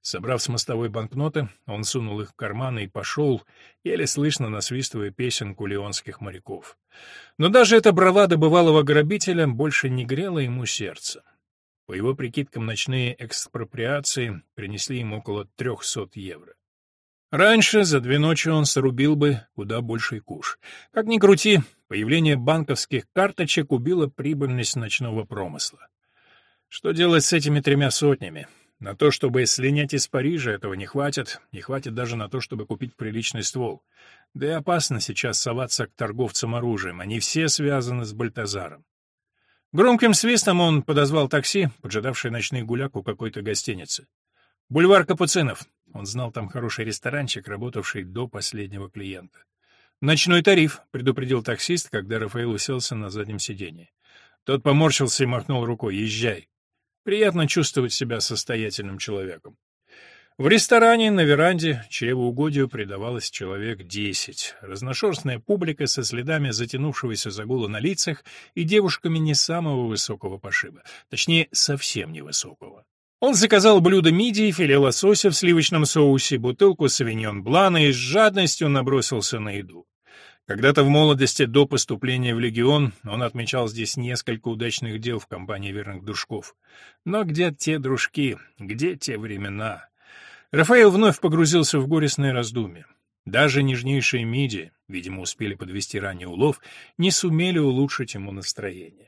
S1: Собрав с мостовой банкноты, он сунул их в карманы и пошел, еле слышно насвистывая песенку леонских моряков. Но даже эта бравада бывалого грабителя больше не грела ему сердце. По его прикидкам, ночные экспроприации принесли ему около 300 евро. Раньше за две ночи он срубил бы куда больший куш. Как ни крути, появление банковских карточек убило прибыльность ночного промысла. Что делать с этими тремя сотнями? На то, чтобы слинять из Парижа, этого не хватит, не хватит даже на то, чтобы купить приличный ствол. Да и опасно сейчас соваться к торговцам оружием, они все связаны с Бальтазаром. Громким свистом он подозвал такси, поджидавший ночных гуляк у какой-то гостиницы. «Бульвар Капуцинов». Он знал там хороший ресторанчик, работавший до последнего клиента. «Ночной тариф», — предупредил таксист, когда Рафаэл уселся на заднем сиденье. Тот поморщился и махнул рукой. «Езжай». Приятно чувствовать себя состоятельным человеком. В ресторане на веранде чревоугодию предавалось человек десять. Разношерстная публика со следами затянувшегося загула на лицах и девушками не самого высокого пошиба. Точнее, совсем невысокого. Он заказал блюдо мидии, филе лосося в сливочном соусе, бутылку савиньон блана и с жадностью набросился на еду. Когда-то в молодости, до поступления в легион, он отмечал здесь несколько удачных дел в компании верных дружков. Но где те дружки, где те времена? Рафаэл вновь погрузился в горестные раздумья. Даже нежнейшие миди, видимо, успели подвести ранний улов, не сумели улучшить ему настроение.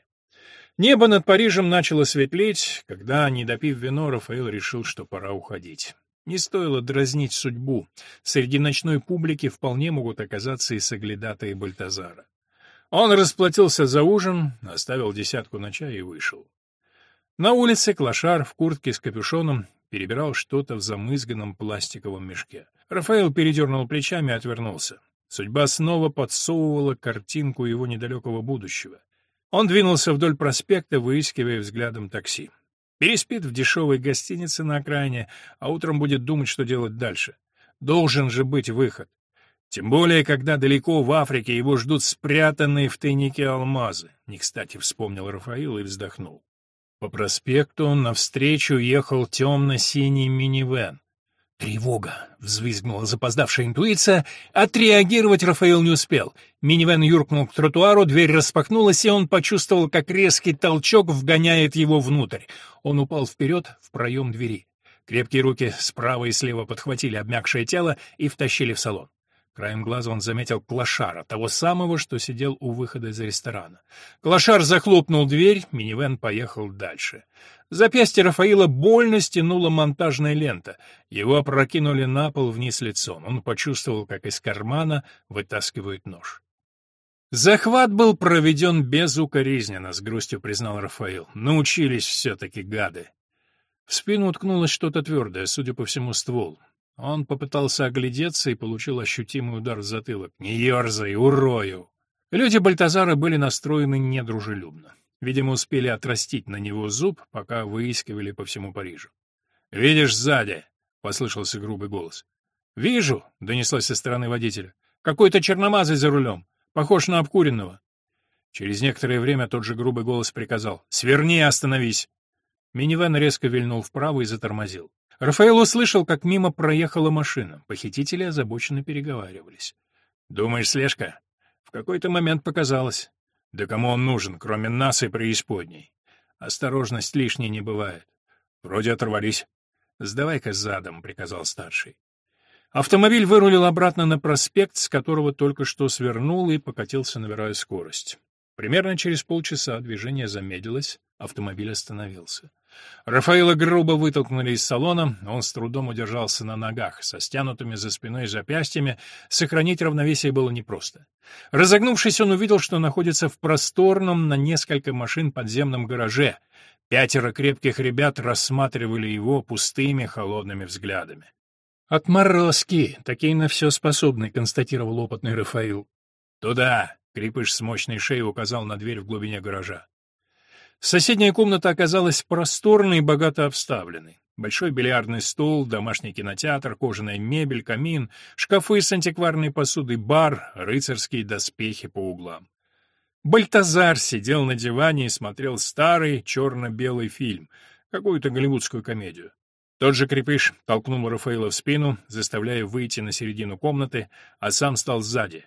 S1: Небо над Парижем начало светлеть, когда, не допив вино, Рафаэл решил, что пора уходить. Не стоило дразнить судьбу. Среди ночной публики вполне могут оказаться и соглядатые Бальтазара. Он расплатился за ужин, оставил десятку на чай и вышел. На улице клошар в куртке с капюшоном перебирал что-то в замызганном пластиковом мешке. Рафаэл передернул плечами и отвернулся. Судьба снова подсовывала картинку его недалекого будущего. Он двинулся вдоль проспекта, выискивая взглядом такси. Переспит в дешевой гостинице на окраине, а утром будет думать, что делать дальше. Должен же быть выход. Тем более, когда далеко в Африке его ждут спрятанные в тайнике алмазы. Не кстати вспомнил Рафаил и вздохнул. По проспекту навстречу ехал темно-синий минивэн. «Тревога!» — взвизгнула запоздавшая интуиция. Отреагировать Рафаэл не успел. Минивэн юркнул к тротуару, дверь распахнулась, и он почувствовал, как резкий толчок вгоняет его внутрь. Он упал вперед в проем двери. Крепкие руки справа и слева подхватили обмякшее тело и втащили в салон. Краем глаза он заметил клошара, того самого, что сидел у выхода из ресторана. Клошар захлопнул дверь, минивэн поехал дальше. Запястье Рафаила больно стянула монтажная лента. Его опрокинули на пол вниз лицом. Он почувствовал, как из кармана вытаскивают нож. Захват был проведен безукоризненно, с грустью признал Рафаил. Научились все-таки гады. В спину уткнулось что-то твердое, судя по всему, ствол. Он попытался оглядеться и получил ощутимый удар в затылок. «Не ерзай, урою!» Люди Бальтазара были настроены недружелюбно. Видимо, успели отрастить на него зуб, пока выискивали по всему Парижу. «Видишь сзади!» — послышался грубый голос. «Вижу!» — донеслось со стороны водителя. «Какой-то черномазый за рулем. Похож на обкуренного». Через некоторое время тот же грубый голос приказал. «Сверни и остановись!» Минивэн резко вильнул вправо и затормозил. Рафаэл услышал, как мимо проехала машина. Похитители озабоченно переговаривались. «Думаешь, слежка?» В какой-то момент показалось. «Да кому он нужен, кроме нас и преисподней?» Осторожность лишней не бывает. Вроде оторвались. «Сдавай-ка задом», — приказал старший. Автомобиль вырулил обратно на проспект, с которого только что свернул и покатился, набирая скорость. Примерно через полчаса движение замедлилось, автомобиль остановился. Рафаила грубо вытолкнули из салона, он с трудом удержался на ногах, со стянутыми за спиной запястьями, сохранить равновесие было непросто. Разогнувшись, он увидел, что находится в просторном на несколько машин подземном гараже. Пятеро крепких ребят рассматривали его пустыми холодными взглядами. «Отморозки! Такие на все способны», — констатировал опытный Рафаил. «Туда!» — крепыш с мощной шеей указал на дверь в глубине гаража. Соседняя комната оказалась просторной и богато обставленной. Большой бильярдный стол, домашний кинотеатр, кожаная мебель, камин, шкафы с антикварной посудой, бар, рыцарские доспехи по углам. Бальтазар сидел на диване и смотрел старый черно-белый фильм, какую-то голливудскую комедию. Тот же крепыш толкнул Рафаэла в спину, заставляя выйти на середину комнаты, а сам стал сзади.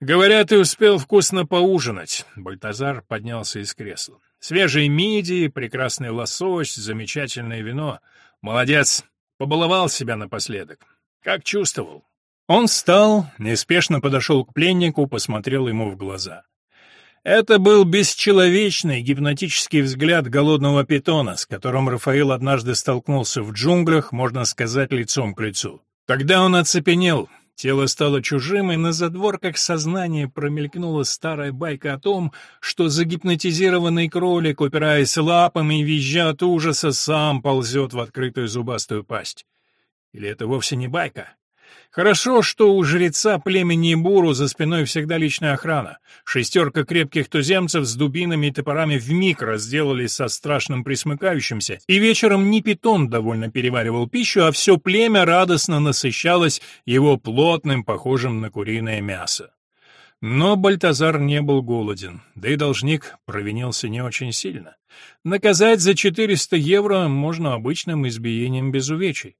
S1: «Говорят, ты успел вкусно поужинать», — Бальтазар поднялся из кресла. «Свежие мидии, прекрасный лосось, замечательное вино. Молодец, побаловал себя напоследок. Как чувствовал?» Он встал, неспешно подошел к пленнику, посмотрел ему в глаза. Это был бесчеловечный гипнотический взгляд голодного питона, с которым Рафаил однажды столкнулся в джунглях, можно сказать, лицом к лицу. Тогда он оцепенел, Тело стало чужим, и на задворках сознания промелькнула старая байка о том, что загипнотизированный кролик, упираясь лапами и визжа от ужаса, сам ползет в открытую зубастую пасть. Или это вовсе не байка? Хорошо, что у жреца племени Буру за спиной всегда личная охрана. Шестерка крепких туземцев с дубинами и топорами вмиг разделались со страшным присмыкающимся, и вечером не питон довольно переваривал пищу, а все племя радостно насыщалось его плотным, похожим на куриное мясо. Но Бальтазар не был голоден, да и должник провинился не очень сильно. Наказать за 400 евро можно обычным избиением без увечий.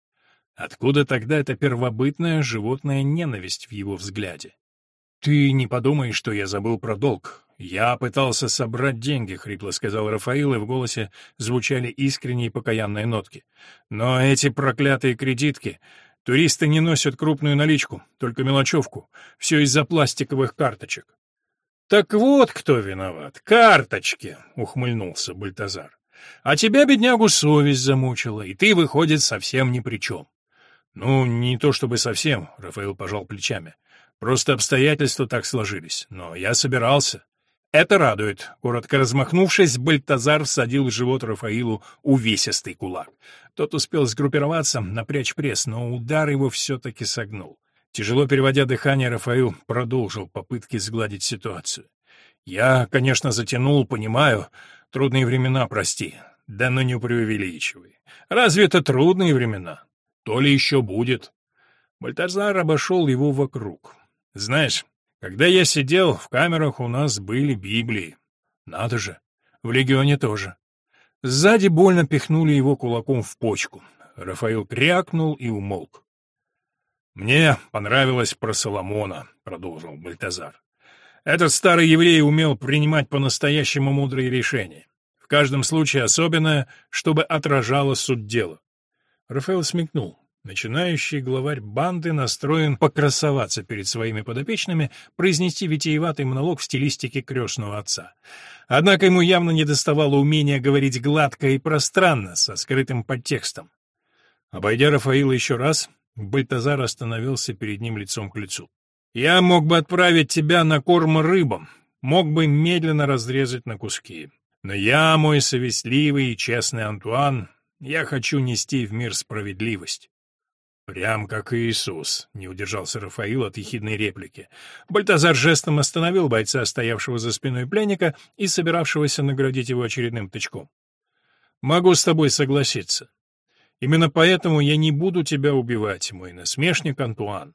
S1: Откуда тогда эта первобытная животная ненависть в его взгляде? «Ты не подумай, что я забыл про долг. Я пытался собрать деньги», — хрипло сказал Рафаил, и в голосе звучали искренние покаянные нотки. «Но эти проклятые кредитки... Туристы не носят крупную наличку, только мелочевку. Все из-за пластиковых карточек». «Так вот кто виноват. Карточки!» — ухмыльнулся Бальтазар. «А тебя, беднягу, совесть замучила, и ты, выходит, совсем ни при чем». «Ну, не то чтобы совсем», — Рафаил пожал плечами. Просто обстоятельства так сложились. Но я собирался. Это радует. Коротко размахнувшись, Бальтазар всадил в живот Рафаилу увесистый кулак. Тот успел сгруппироваться, напрячь пресс, но удар его все-таки согнул. Тяжело переводя дыхание, Рафаил продолжил попытки сгладить ситуацию. «Я, конечно, затянул, понимаю. Трудные времена, прости. Да но не преувеличивай. Разве это трудные времена? То ли еще будет?» Бальтазар обошел его вокруг. Знаешь, когда я сидел, в камерах у нас были Библии. Надо же, в легионе тоже. Сзади больно пихнули его кулаком в почку. Рафаил крякнул и умолк. «Мне понравилось про Соломона», — продолжил Бальтазар. «Этот старый еврей умел принимать по-настоящему мудрые решения. В каждом случае особенное, чтобы отражало суть дела». Рафаэл смекнул. Начинающий главарь банды настроен покрасоваться перед своими подопечными, произнести витиеватый монолог в стилистике крестного отца. Однако ему явно недоставало умения говорить гладко и пространно, со скрытым подтекстом. Обойдя Рафаила еще раз, Бальтазар остановился перед ним лицом к лицу. «Я мог бы отправить тебя на корм рыбам, мог бы медленно разрезать на куски. Но я, мой совестливый и честный Антуан, я хочу нести в мир справедливость. «Прям как Иисус», — не удержался Рафаил от ехидной реплики. Бальтазар жестом остановил бойца, стоявшего за спиной пленника и собиравшегося наградить его очередным тычком. «Могу с тобой согласиться. Именно поэтому я не буду тебя убивать, мой насмешник Антуан.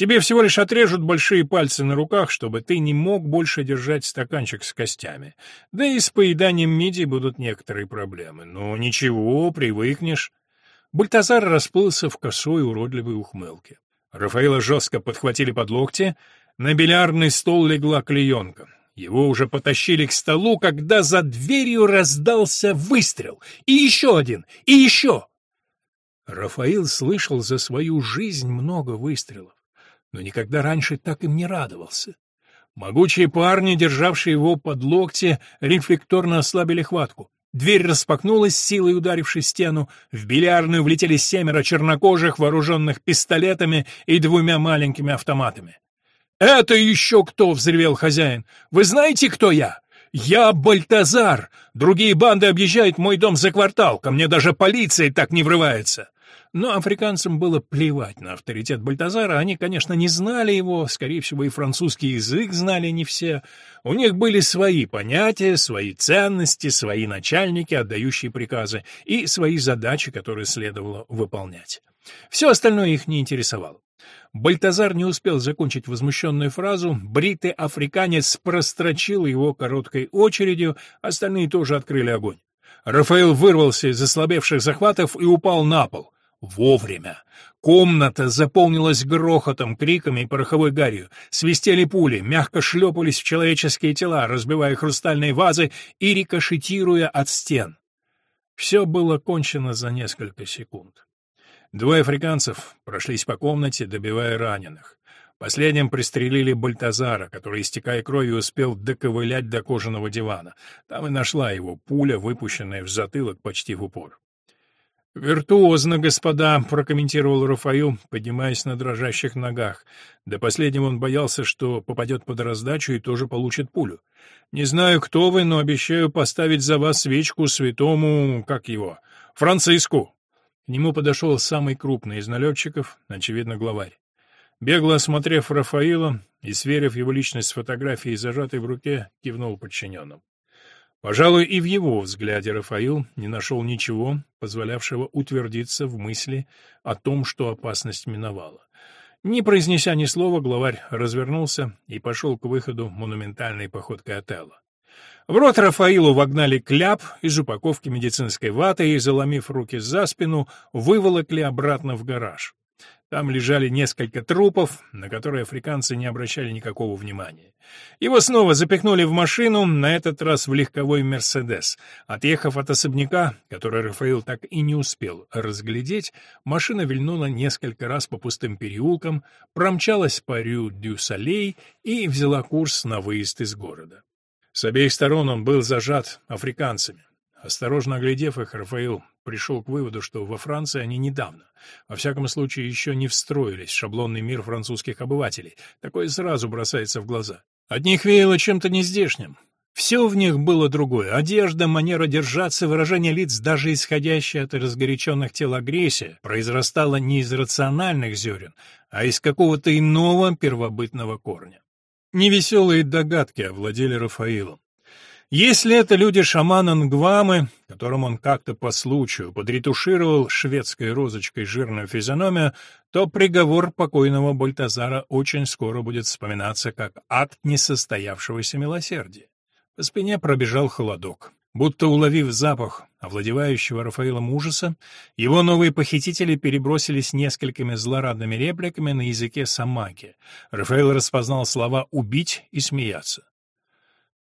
S1: Тебе всего лишь отрежут большие пальцы на руках, чтобы ты не мог больше держать стаканчик с костями. Да и с поеданием мидий будут некоторые проблемы. Но ничего, привыкнешь». Бальтазар расплылся в косой уродливой ухмылке. Рафаила жестко подхватили под локти, на бильярдный стол легла клеенка. Его уже потащили к столу, когда за дверью раздался выстрел. И еще один, и еще. Рафаил слышал за свою жизнь много выстрелов, но никогда раньше так им не радовался. Могучие парни, державшие его под локти, рефлекторно ослабили хватку. Дверь распахнулась, силой ударившей стену. В бильярдную влетели семеро чернокожих, вооруженных пистолетами и двумя маленькими автоматами. «Это еще кто?» — взревел хозяин. «Вы знаете, кто я? Я Бальтазар! Другие банды объезжают мой дом за квартал, ко мне даже полиция так не врывается!» Но африканцам было плевать на авторитет Бальтазара, они, конечно, не знали его, скорее всего, и французский язык знали не все. У них были свои понятия, свои ценности, свои начальники, отдающие приказы, и свои задачи, которые следовало выполнять. Все остальное их не интересовало. Бальтазар не успел закончить возмущенную фразу, бритый африканец прострочил его короткой очередью, остальные тоже открыли огонь. Рафаэл вырвался из ослабевших захватов и упал на пол. Вовремя. Комната заполнилась грохотом, криками и пороховой гарью. Свистели пули, мягко шлепались в человеческие тела, разбивая хрустальные вазы и рикошетируя от стен. Все было кончено за несколько секунд. Двое африканцев прошлись по комнате, добивая раненых. Последним пристрелили Бальтазара, который, истекая кровью, успел доковылять до кожаного дивана. Там и нашла его пуля, выпущенная в затылок почти в упор. «Виртуозно, господа», — прокомментировал Рафаил, поднимаясь на дрожащих ногах. До последнего он боялся, что попадет под раздачу и тоже получит пулю. «Не знаю, кто вы, но обещаю поставить за вас свечку святому... как его? Франциску!» К нему подошел самый крупный из налетчиков, очевидно, главарь. Бегло осмотрев Рафаила и сверив его личность с фотографией, зажатой в руке, кивнул подчиненным. Пожалуй, и в его взгляде Рафаил не нашел ничего, позволявшего утвердиться в мысли о том, что опасность миновала. Не произнеся ни слова, главарь развернулся и пошел к выходу монументальной походкой Отелло. В рот Рафаилу вогнали кляп из упаковки медицинской ваты и, заломив руки за спину, выволокли обратно в гараж. Там лежали несколько трупов, на которые африканцы не обращали никакого внимания. Его снова запихнули в машину, на этот раз в легковой «Мерседес». Отъехав от особняка, который Рафаил так и не успел разглядеть, машина вильнула несколько раз по пустым переулкам, промчалась по Рю-Дю-Солей и взяла курс на выезд из города. С обеих сторон он был зажат африканцами. Осторожно оглядев их, Рафаил пришел к выводу, что во Франции они недавно, во всяком случае, еще не встроились в шаблонный мир французских обывателей. Такое сразу бросается в глаза. От них веяло чем-то нездешним. Все в них было другое. Одежда, манера держаться, выражение лиц, даже исходящая от разгоряченных тел агрессия, произрастала не из рациональных зерен, а из какого-то иного первобытного корня. Невеселые догадки овладели Рафаилом. Если это люди шамана Нгвамы, которым он как-то по случаю подретушировал шведской розочкой жирную физиономию, то приговор покойного Бальтазара очень скоро будет вспоминаться как акт несостоявшегося милосердия. По спине пробежал холодок. Будто уловив запах овладевающего Рафаилом ужаса, его новые похитители перебросились несколькими злорадными репликами на языке самаки. Рафаил распознал слова «убить» и «смеяться».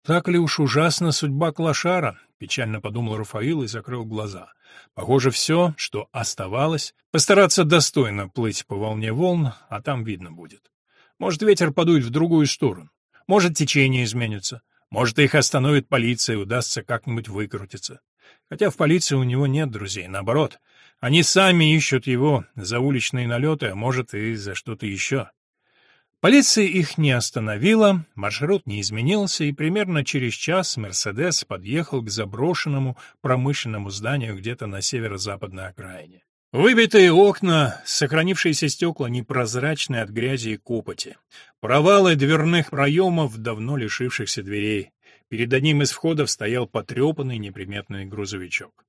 S1: «Так ли уж ужасна судьба Клашара?» — печально подумал Рафаил и закрыл глаза. Похоже, все, что оставалось, постараться достойно плыть по волне волн, а там видно будет. Может, ветер подует в другую сторону. Может, течение изменится. Может, их остановит полиция и удастся как-нибудь выкрутиться. Хотя в полиции у него нет друзей, наоборот. Они сами ищут его за уличные налеты, а может, и за что-то еще. Полиция их не остановила, маршрут не изменился, и примерно через час «Мерседес» подъехал к заброшенному промышленному зданию где-то на северо-западной окраине. Выбитые окна, сохранившиеся стекла непрозрачные от грязи и копоти. Провалы дверных проемов, давно лишившихся дверей. Перед одним из входов стоял потрепанный неприметный грузовичок.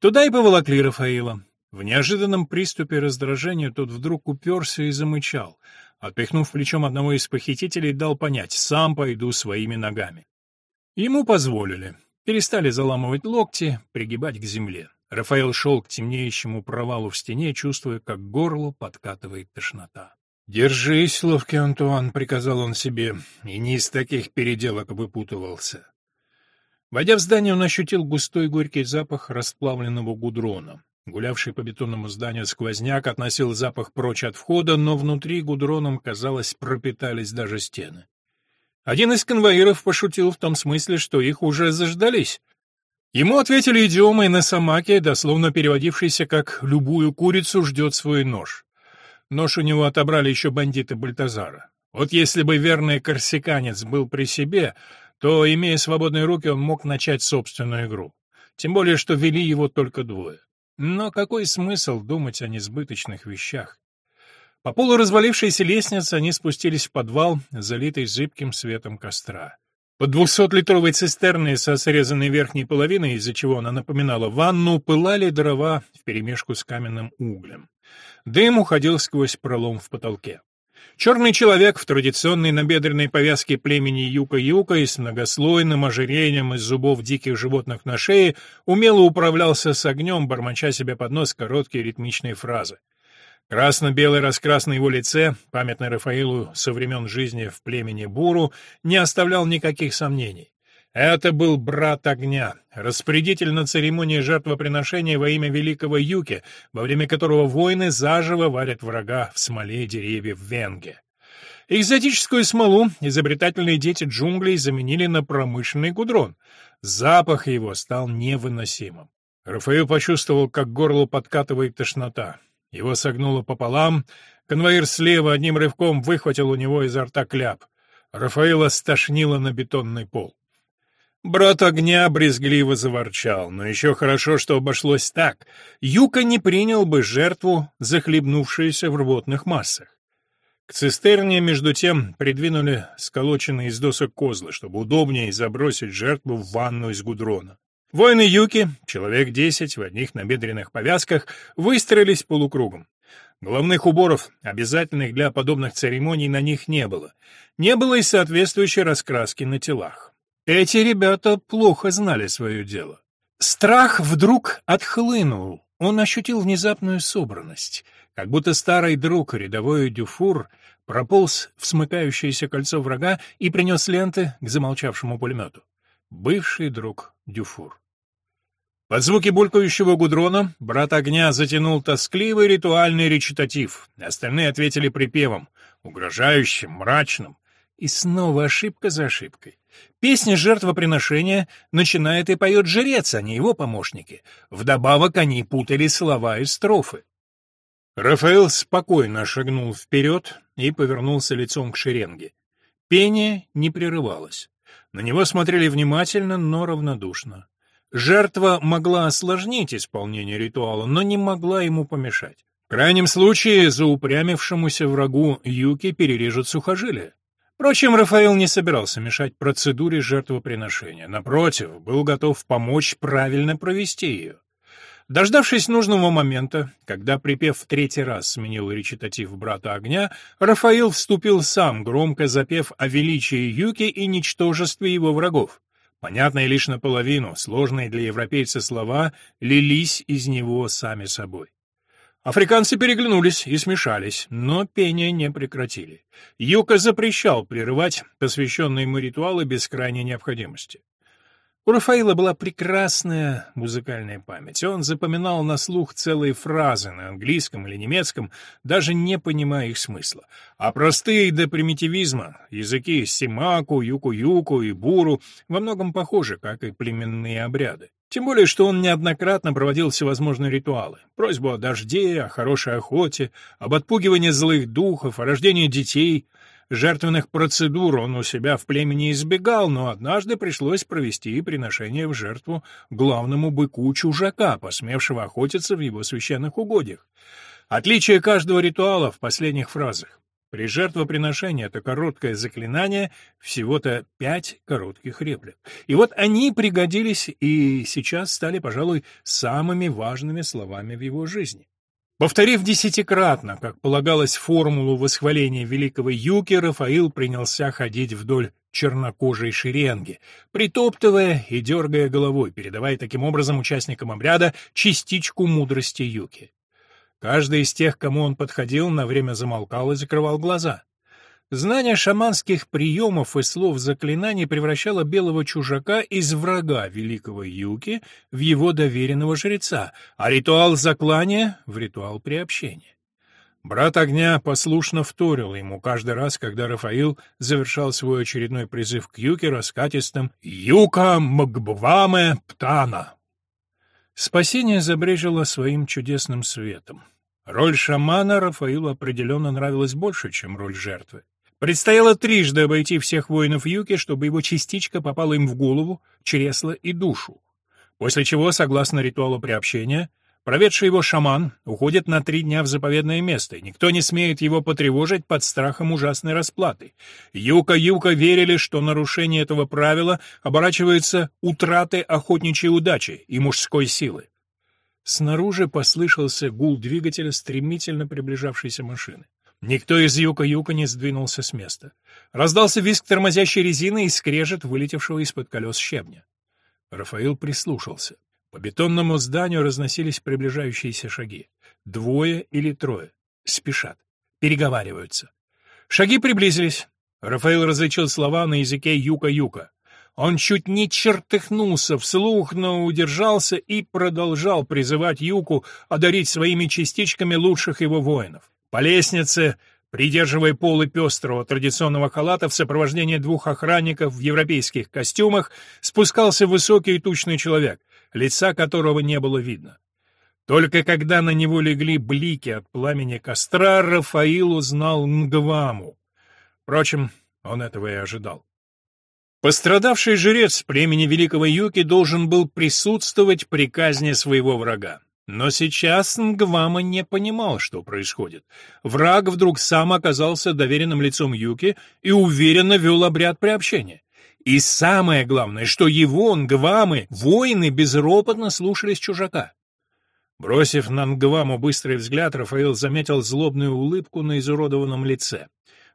S1: Туда и поволокли Рафаила. В неожиданном приступе раздражения тот вдруг уперся и замычал — Отпихнув плечом одного из похитителей, дал понять «сам пойду своими ногами». Ему позволили. Перестали заламывать локти, пригибать к земле. Рафаэл шел к темнеющему провалу в стене, чувствуя, как горло подкатывает тошнота. «Держись, ловкий Антуан», — приказал он себе, и не из таких переделок выпутывался. Войдя в здание, он ощутил густой горький запах расплавленного гудрона. Гулявший по бетонному зданию сквозняк относил запах прочь от входа, но внутри гудроном, казалось, пропитались даже стены. Один из конвоиров пошутил в том смысле, что их уже заждались. Ему ответили идиомой на самаке, дословно переводившейся как «любую курицу ждет свой нож». Нож у него отобрали еще бандиты Бальтазара. Вот если бы верный корсиканец был при себе, то, имея свободные руки, он мог начать собственную игру. Тем более, что вели его только двое. Но какой смысл думать о несбыточных вещах? По полу развалившейся лестницы они спустились в подвал, залитый зыбким светом костра. Под двухсотлитровой цистерной со срезанной верхней половиной, из-за чего она напоминала ванну, пылали дрова вперемешку с каменным углем. Дым уходил сквозь пролом в потолке. Черный человек в традиционной набедренной повязке племени Юка-Юка и с многослойным ожирением из зубов диких животных на шее умело управлялся с огнем, бормоча себе под нос короткие ритмичные фразы. Красно-белый раскрас на его лице, памятный Рафаилу со времен жизни в племени Буру, не оставлял никаких сомнений. Это был брат огня, распорядитель на церемонии жертвоприношения во имя великого Юки, во время которого воины заживо варят врага в смоле деревьев Венге. Экзотическую смолу изобретательные дети джунглей заменили на промышленный гудрон. Запах его стал невыносимым. Рафаил почувствовал, как горло подкатывает тошнота. Его согнуло пополам, конвоир слева одним рывком выхватил у него изо рта кляп. Рафаила стошнило на бетонный пол. Брат огня брезгливо заворчал, но еще хорошо, что обошлось так. Юка не принял бы жертву, захлебнувшуюся в рвотных массах. К цистерне, между тем, придвинули сколоченные из досок козлы, чтобы удобнее забросить жертву в ванну из гудрона. Воины Юки, человек десять в одних набедренных повязках, выстроились полукругом. Головных уборов, обязательных для подобных церемоний, на них не было. Не было и соответствующей раскраски на телах. Эти ребята плохо знали свое дело. Страх вдруг отхлынул. Он ощутил внезапную собранность. Как будто старый друг, рядовой Дюфур, прополз в смыкающееся кольцо врага и принес ленты к замолчавшему пулемету. Бывший друг Дюфур. Под звуки булькающего гудрона брат огня затянул тоскливый ритуальный речитатив. Остальные ответили припевом, угрожающим, мрачным. И снова ошибка за ошибкой. Песня жертвоприношения начинает и поет жрец, а не его помощники. Вдобавок они путали слова и строфы. Рафаэл спокойно шагнул вперед и повернулся лицом к шеренге. Пение не прерывалось. На него смотрели внимательно, но равнодушно. Жертва могла осложнить исполнение ритуала, но не могла ему помешать. В крайнем случае, заупрямившемуся врагу Юки перережут сухожилие. Впрочем, Рафаэл не собирался мешать процедуре жертвоприношения. Напротив, был готов помочь правильно провести ее. Дождавшись нужного момента, когда припев в третий раз сменил речитатив брата огня, Рафаил вступил сам, громко запев о величии Юки и ничтожестве его врагов. Понятные лишь наполовину, сложные для европейца слова лились из него сами собой. Африканцы переглянулись и смешались, но пение не прекратили. Юка запрещал прерывать посвященные ему ритуалы без крайней необходимости. У Рафаила была прекрасная музыкальная память. Он запоминал на слух целые фразы на английском или немецком, даже не понимая их смысла. А простые до примитивизма языки симаку, юку-юку и буру во многом похожи, как и племенные обряды. Тем более, что он неоднократно проводил всевозможные ритуалы. Просьбу о дожде, о хорошей охоте, об отпугивании злых духов, о рождении детей — Жертвенных процедур он у себя в племени избегал, но однажды пришлось провести приношение в жертву главному быку чужака, посмевшего охотиться в его священных угодьях. Отличие каждого ритуала в последних фразах. При жертвоприношении это короткое заклинание, всего-то пять коротких реплик. И вот они пригодились и сейчас стали, пожалуй, самыми важными словами в его жизни. Повторив десятикратно, как полагалось, формулу восхваления великого Юки, Рафаил принялся ходить вдоль чернокожей шеренги, притоптывая и дергая головой, передавая таким образом участникам обряда частичку мудрости Юки. Каждый из тех, кому он подходил, на время замолкал и закрывал глаза. Знание шаманских приемов и слов заклинаний превращало белого чужака из врага великого Юки в его доверенного жреца, а ритуал заклания — в ритуал приобщения. Брат огня послушно вторил ему каждый раз, когда Рафаил завершал свой очередной призыв к Юке раскатистым «Юка Мгбваме Птана». Спасение забрежило своим чудесным светом. Роль шамана Рафаилу определенно нравилась больше, чем роль жертвы. Предстояло трижды обойти всех воинов Юки, чтобы его частичка попала им в голову, чресло и душу. После чего, согласно ритуалу приобщения, проведший его шаман уходит на три дня в заповедное место, и никто не смеет его потревожить под страхом ужасной расплаты. Юка-Юка верили, что нарушение этого правила оборачивается утратой охотничьей удачи и мужской силы. Снаружи послышался гул двигателя стремительно приближавшейся машины. Никто из юка-юка не сдвинулся с места. Раздался визг тормозящей резины и скрежет вылетевшего из-под колес щебня. Рафаил прислушался. По бетонному зданию разносились приближающиеся шаги. Двое или трое. Спешат. Переговариваются. Шаги приблизились. Рафаил различил слова на языке юка-юка. Он чуть не чертыхнулся вслух, но удержался и продолжал призывать Юку одарить своими частичками лучших его воинов. По лестнице, придерживая полы пестрого традиционного халата в сопровождении двух охранников в европейских костюмах, спускался высокий и тучный человек, лица которого не было видно. Только когда на него легли блики от пламени костра, Рафаил узнал Нгваму. Впрочем, он этого и ожидал. Пострадавший жрец племени Великого Юки должен был присутствовать при казни своего врага. Но сейчас Нгвама не понимал, что происходит. Враг вдруг сам оказался доверенным лицом Юки и уверенно вел обряд приобщения. И самое главное, что его, Нгвамы, воины безропотно слушались чужака. Бросив на Нгваму быстрый взгляд, Рафаил заметил злобную улыбку на изуродованном лице.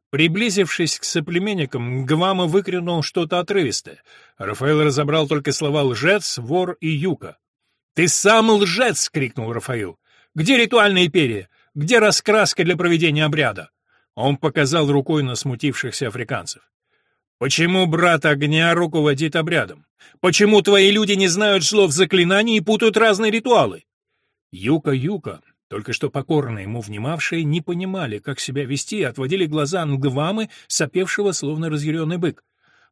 S1: Приблизившись к соплеменникам, Нгвама выкрикнул что-то отрывистое. Рафаил разобрал только слова «лжец», «вор» и «юка». «Ты сам лжец!» — крикнул Рафаил. «Где ритуальные перья? Где раскраска для проведения обряда?» Он показал рукой на смутившихся африканцев. «Почему брат огня руководит обрядом? Почему твои люди не знают слов заклинаний и путают разные ритуалы?» Юка-Юка, только что покорно ему внимавшие, не понимали, как себя вести, и отводили глаза Нгвамы, сопевшего, словно разъяренный бык.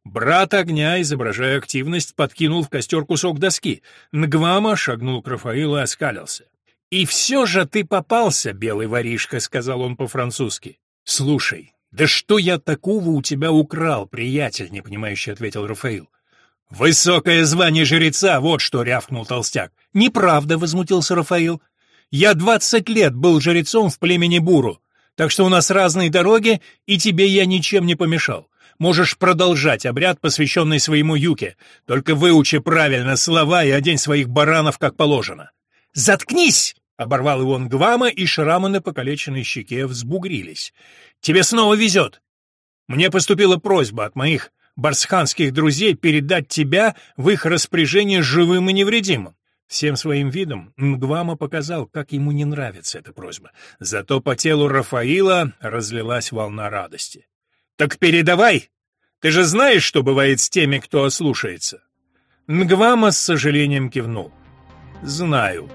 S1: Брат огня, изображая активность, подкинул в костер кусок доски. Нгвама шагнул к Рафаилу и оскалился. «И все же ты попался, белый воришка», — сказал он по-французски. «Слушай, да что я такого у тебя украл, приятель?» — непонимающе ответил Рафаил. «Высокое звание жреца, вот что!» — рявкнул толстяк. «Неправда!» — возмутился Рафаил. «Я двадцать лет был жрецом в племени Буру, так что у нас разные дороги, и тебе я ничем не помешал. Можешь продолжать обряд, посвященный своему юке, только выучи правильно слова и одень своих баранов как положено». «Заткнись!» — оборвал его Нгвама, и шрамы на покалеченной щеке взбугрились. «Тебе снова везет!» Мне поступила просьба от моих барсханских друзей передать тебя в их распоряжение живым и невредимым. Всем своим видом Нгвама показал, как ему не нравится эта просьба. Зато по телу Рафаила разлилась волна радости. «Так передавай! Ты же знаешь, что бывает с теми, кто ослушается!» Нгвама с сожалением кивнул. «Знаю».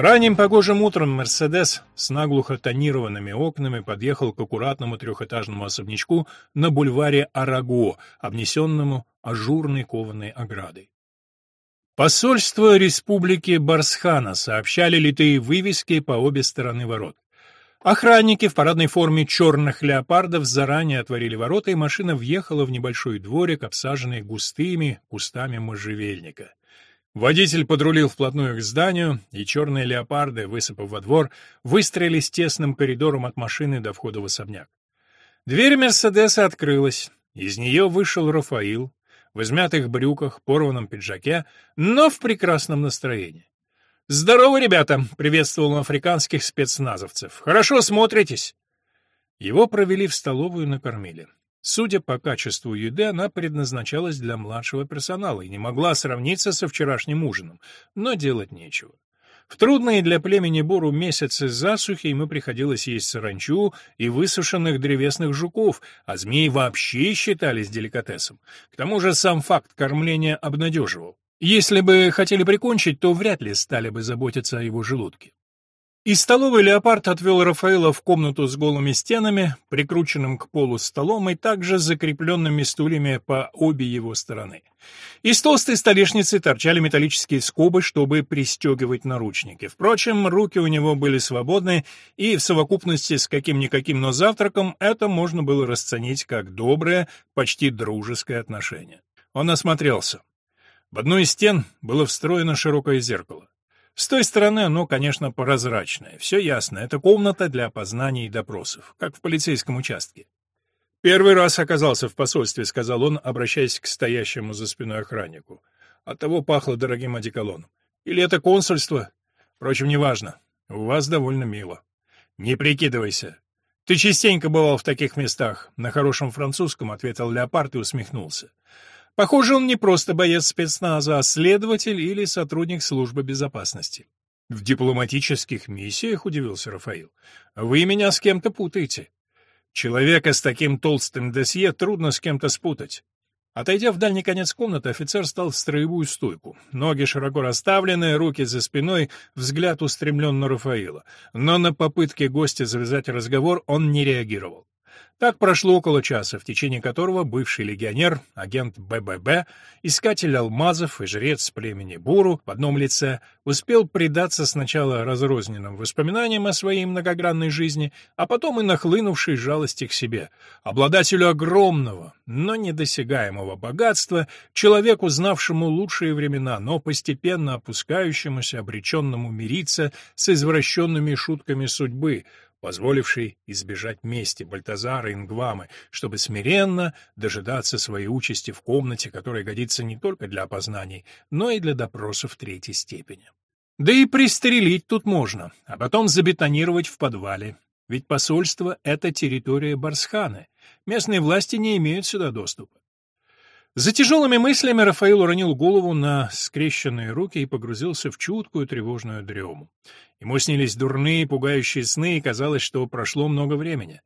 S1: Ранним погожим утром «Мерседес» с наглухо тонированными окнами подъехал к аккуратному трехэтажному особнячку на бульваре Араго, обнесенному ажурной кованой оградой. Посольство Республики Барсхана сообщали литые вывески по обе стороны ворот. Охранники в парадной форме черных леопардов заранее отворили ворота, и машина въехала в небольшой дворик, обсаженный густыми кустами можжевельника. Водитель подрулил вплотную к зданию, и черные леопарды, высыпав во двор, выстроились тесным коридором от машины до входа в особняк. Дверь Мерседеса открылась. Из нее вышел Рафаил, в измятых брюках, порванном пиджаке, но в прекрасном настроении. «Здорово, ребята!» — приветствовал он африканских спецназовцев. «Хорошо смотритесь!» Его провели в столовую и накормили. Судя по качеству еды, она предназначалась для младшего персонала и не могла сравниться со вчерашним ужином, но делать нечего. В трудные для племени Буру месяцы засухи ему приходилось есть саранчу и высушенных древесных жуков, а змеи вообще считались деликатесом. К тому же сам факт кормления обнадеживал. Если бы хотели прикончить, то вряд ли стали бы заботиться о его желудке. Из столовой Леопард отвел Рафаэла в комнату с голыми стенами, прикрученным к полу столом и также закрепленными стульями по обе его стороны. Из толстой столешницы торчали металлические скобы, чтобы пристегивать наручники. Впрочем, руки у него были свободны, и в совокупности с каким-никаким, но завтраком это можно было расценить как доброе, почти дружеское отношение. Он осмотрелся. В одной из стен было встроено широкое зеркало. С той стороны оно, конечно, прозрачное. Все ясно, это комната для опознаний и допросов, как в полицейском участке. «Первый раз оказался в посольстве», — сказал он, обращаясь к стоящему за спиной охраннику. Оттого пахло дорогим одеколоном. «Или это консульство? Впрочем, неважно. У вас довольно мило. Не прикидывайся. Ты частенько бывал в таких местах. На хорошем французском ответил Леопард и усмехнулся. Похоже, он не просто боец спецназа, а следователь или сотрудник службы безопасности. В дипломатических миссиях, удивился Рафаил. Вы меня с кем-то путаете. Человека с таким толстым досье трудно с кем-то спутать. Отойдя в дальний конец комнаты, офицер стал в строевую стойку. Ноги широко расставлены, руки за спиной, взгляд устремлен на Рафаила. Но на попытки гостя завязать разговор он не реагировал. Так прошло около часа, в течение которого бывший легионер, агент БББ, искатель алмазов и жрец племени Буру в одном лице успел предаться сначала разрозненным воспоминаниям о своей многогранной жизни, а потом и нахлынувшей жалости к себе. Обладателю огромного, но недосягаемого богатства, человеку, знавшему лучшие времена, но постепенно опускающемуся, обреченному мириться с извращенными шутками судьбы, позволивший избежать мести Бальтазара и Ингвамы, чтобы смиренно дожидаться своей участи в комнате, которая годится не только для опознаний, но и для допросов третьей степени. Да и пристрелить тут можно, а потом забетонировать в подвале. Ведь посольство — это территория Барсханы. Местные власти не имеют сюда доступа. За тяжелыми мыслями Рафаил уронил голову на скрещенные руки и погрузился в чуткую тревожную дрему. Ему снились дурные, пугающие сны, и казалось, что прошло много времени.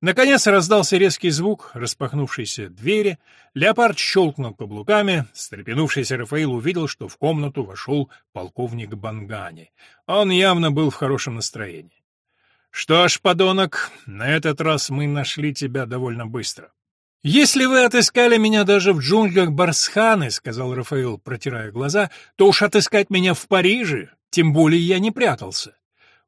S1: Наконец раздался резкий звук распахнувшейся двери, леопард щелкнул каблуками, встрепенувшийся Рафаил увидел, что в комнату вошел полковник Бангани. Он явно был в хорошем настроении. «Что ж, подонок, на этот раз мы нашли тебя довольно быстро. «Если вы отыскали меня даже в джунглях Барсханы, — сказал Рафаил, протирая глаза, — то уж отыскать меня в Париже, тем более я не прятался.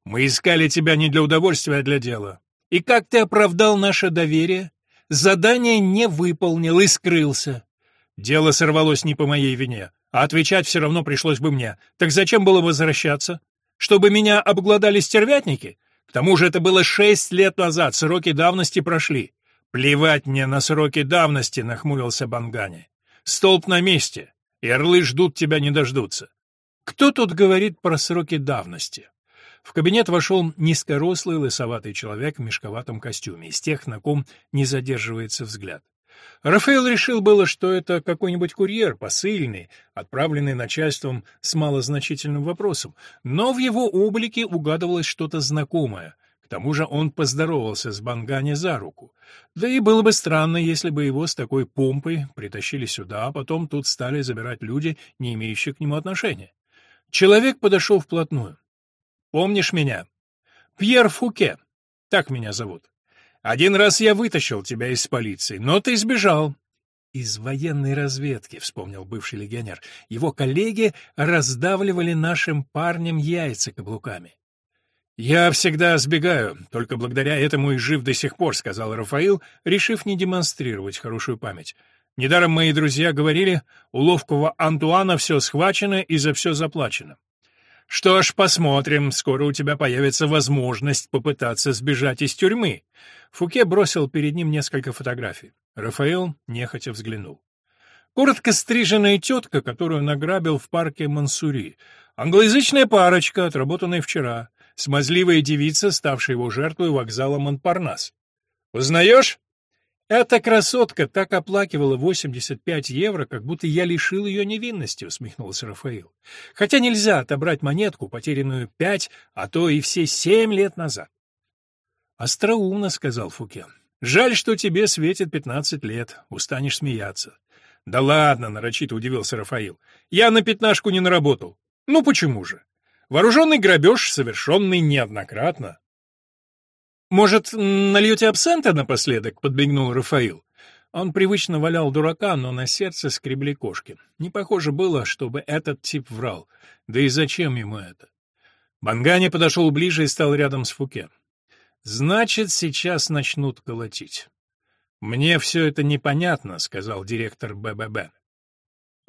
S1: Мы искали тебя не для удовольствия, а для дела. И как ты оправдал наше доверие? Задание не выполнил и скрылся. Дело сорвалось не по моей вине, а отвечать все равно пришлось бы мне. Так зачем было возвращаться? Чтобы меня обглодали стервятники? К тому же это было шесть лет назад, сроки давности прошли. «Плевать мне на сроки давности», — нахмурился Бангани. «Столб на месте, и ждут тебя не дождутся». «Кто тут говорит про сроки давности?» В кабинет вошел низкорослый лысоватый человек в мешковатом костюме, из тех, на ком не задерживается взгляд. Рафаэл решил было, что это какой-нибудь курьер, посыльный, отправленный начальством с малозначительным вопросом, но в его облике угадывалось что-то знакомое, тому же он поздоровался с Бангани за руку. Да и было бы странно, если бы его с такой помпой притащили сюда, а потом тут стали забирать люди, не имеющие к нему отношения. Человек подошел вплотную. «Помнишь меня?» «Пьер Фуке. Так меня зовут. Один раз я вытащил тебя из полиции, но ты сбежал. «Из военной разведки», — вспомнил бывший легионер. «Его коллеги раздавливали нашим парням яйца каблуками. «Я всегда сбегаю, только благодаря этому и жив до сих пор», — сказал Рафаил, решив не демонстрировать хорошую память. «Недаром мои друзья говорили, у ловкого Антуана все схвачено и за все заплачено». «Что ж, посмотрим, скоро у тебя появится возможность попытаться сбежать из тюрьмы». Фуке бросил перед ним несколько фотографий. Рафаэл нехотя взглянул. Коротко стриженная тетка, которую награбил в парке Мансури. Англоязычная парочка, отработанная вчера смазливая девица, ставшая его жертвой вокзала Монпарнас. «Узнаешь?» «Эта красотка так оплакивала 85 евро, как будто я лишил ее невинности», — усмехнулся Рафаил. «Хотя нельзя отобрать монетку, потерянную пять, а то и все семь лет назад». «Остроумно», — сказал Фуке. «Жаль, что тебе светит пятнадцать лет, устанешь смеяться». «Да ладно», — нарочито удивился Рафаил. «Я на пятнашку не наработал». «Ну почему же? Вооруженный грабеж, совершенный неоднократно. «Может, нальете абсента напоследок?» — подбегнул Рафаил. Он привычно валял дурака, но на сердце скребли кошки. Не похоже было, чтобы этот тип врал. Да и зачем ему это? Бангани подошел ближе и стал рядом с Фуке. «Значит, сейчас начнут колотить». «Мне все это непонятно», — сказал директор БББ.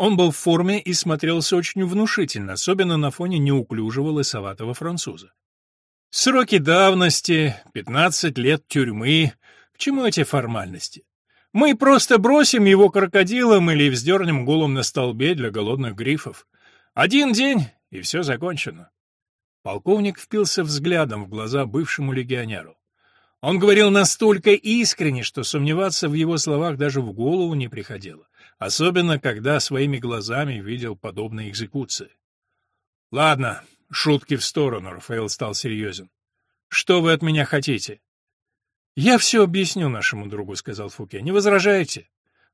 S1: Он был в форме и смотрелся очень внушительно, особенно на фоне неуклюжего лысоватого француза. Сроки давности, 15 лет тюрьмы. К чему эти формальности? Мы просто бросим его крокодилом или вздернем голым на столбе для голодных грифов. Один день, и все закончено. Полковник впился взглядом в глаза бывшему легионеру. Он говорил настолько искренне, что сомневаться в его словах даже в голову не приходило, особенно когда своими глазами видел подобные экзекуции. «Ладно, шутки в сторону», — Рафаэл стал серьезен. «Что вы от меня хотите?» «Я все объясню нашему другу», — сказал Фуке. «Не возражаете?»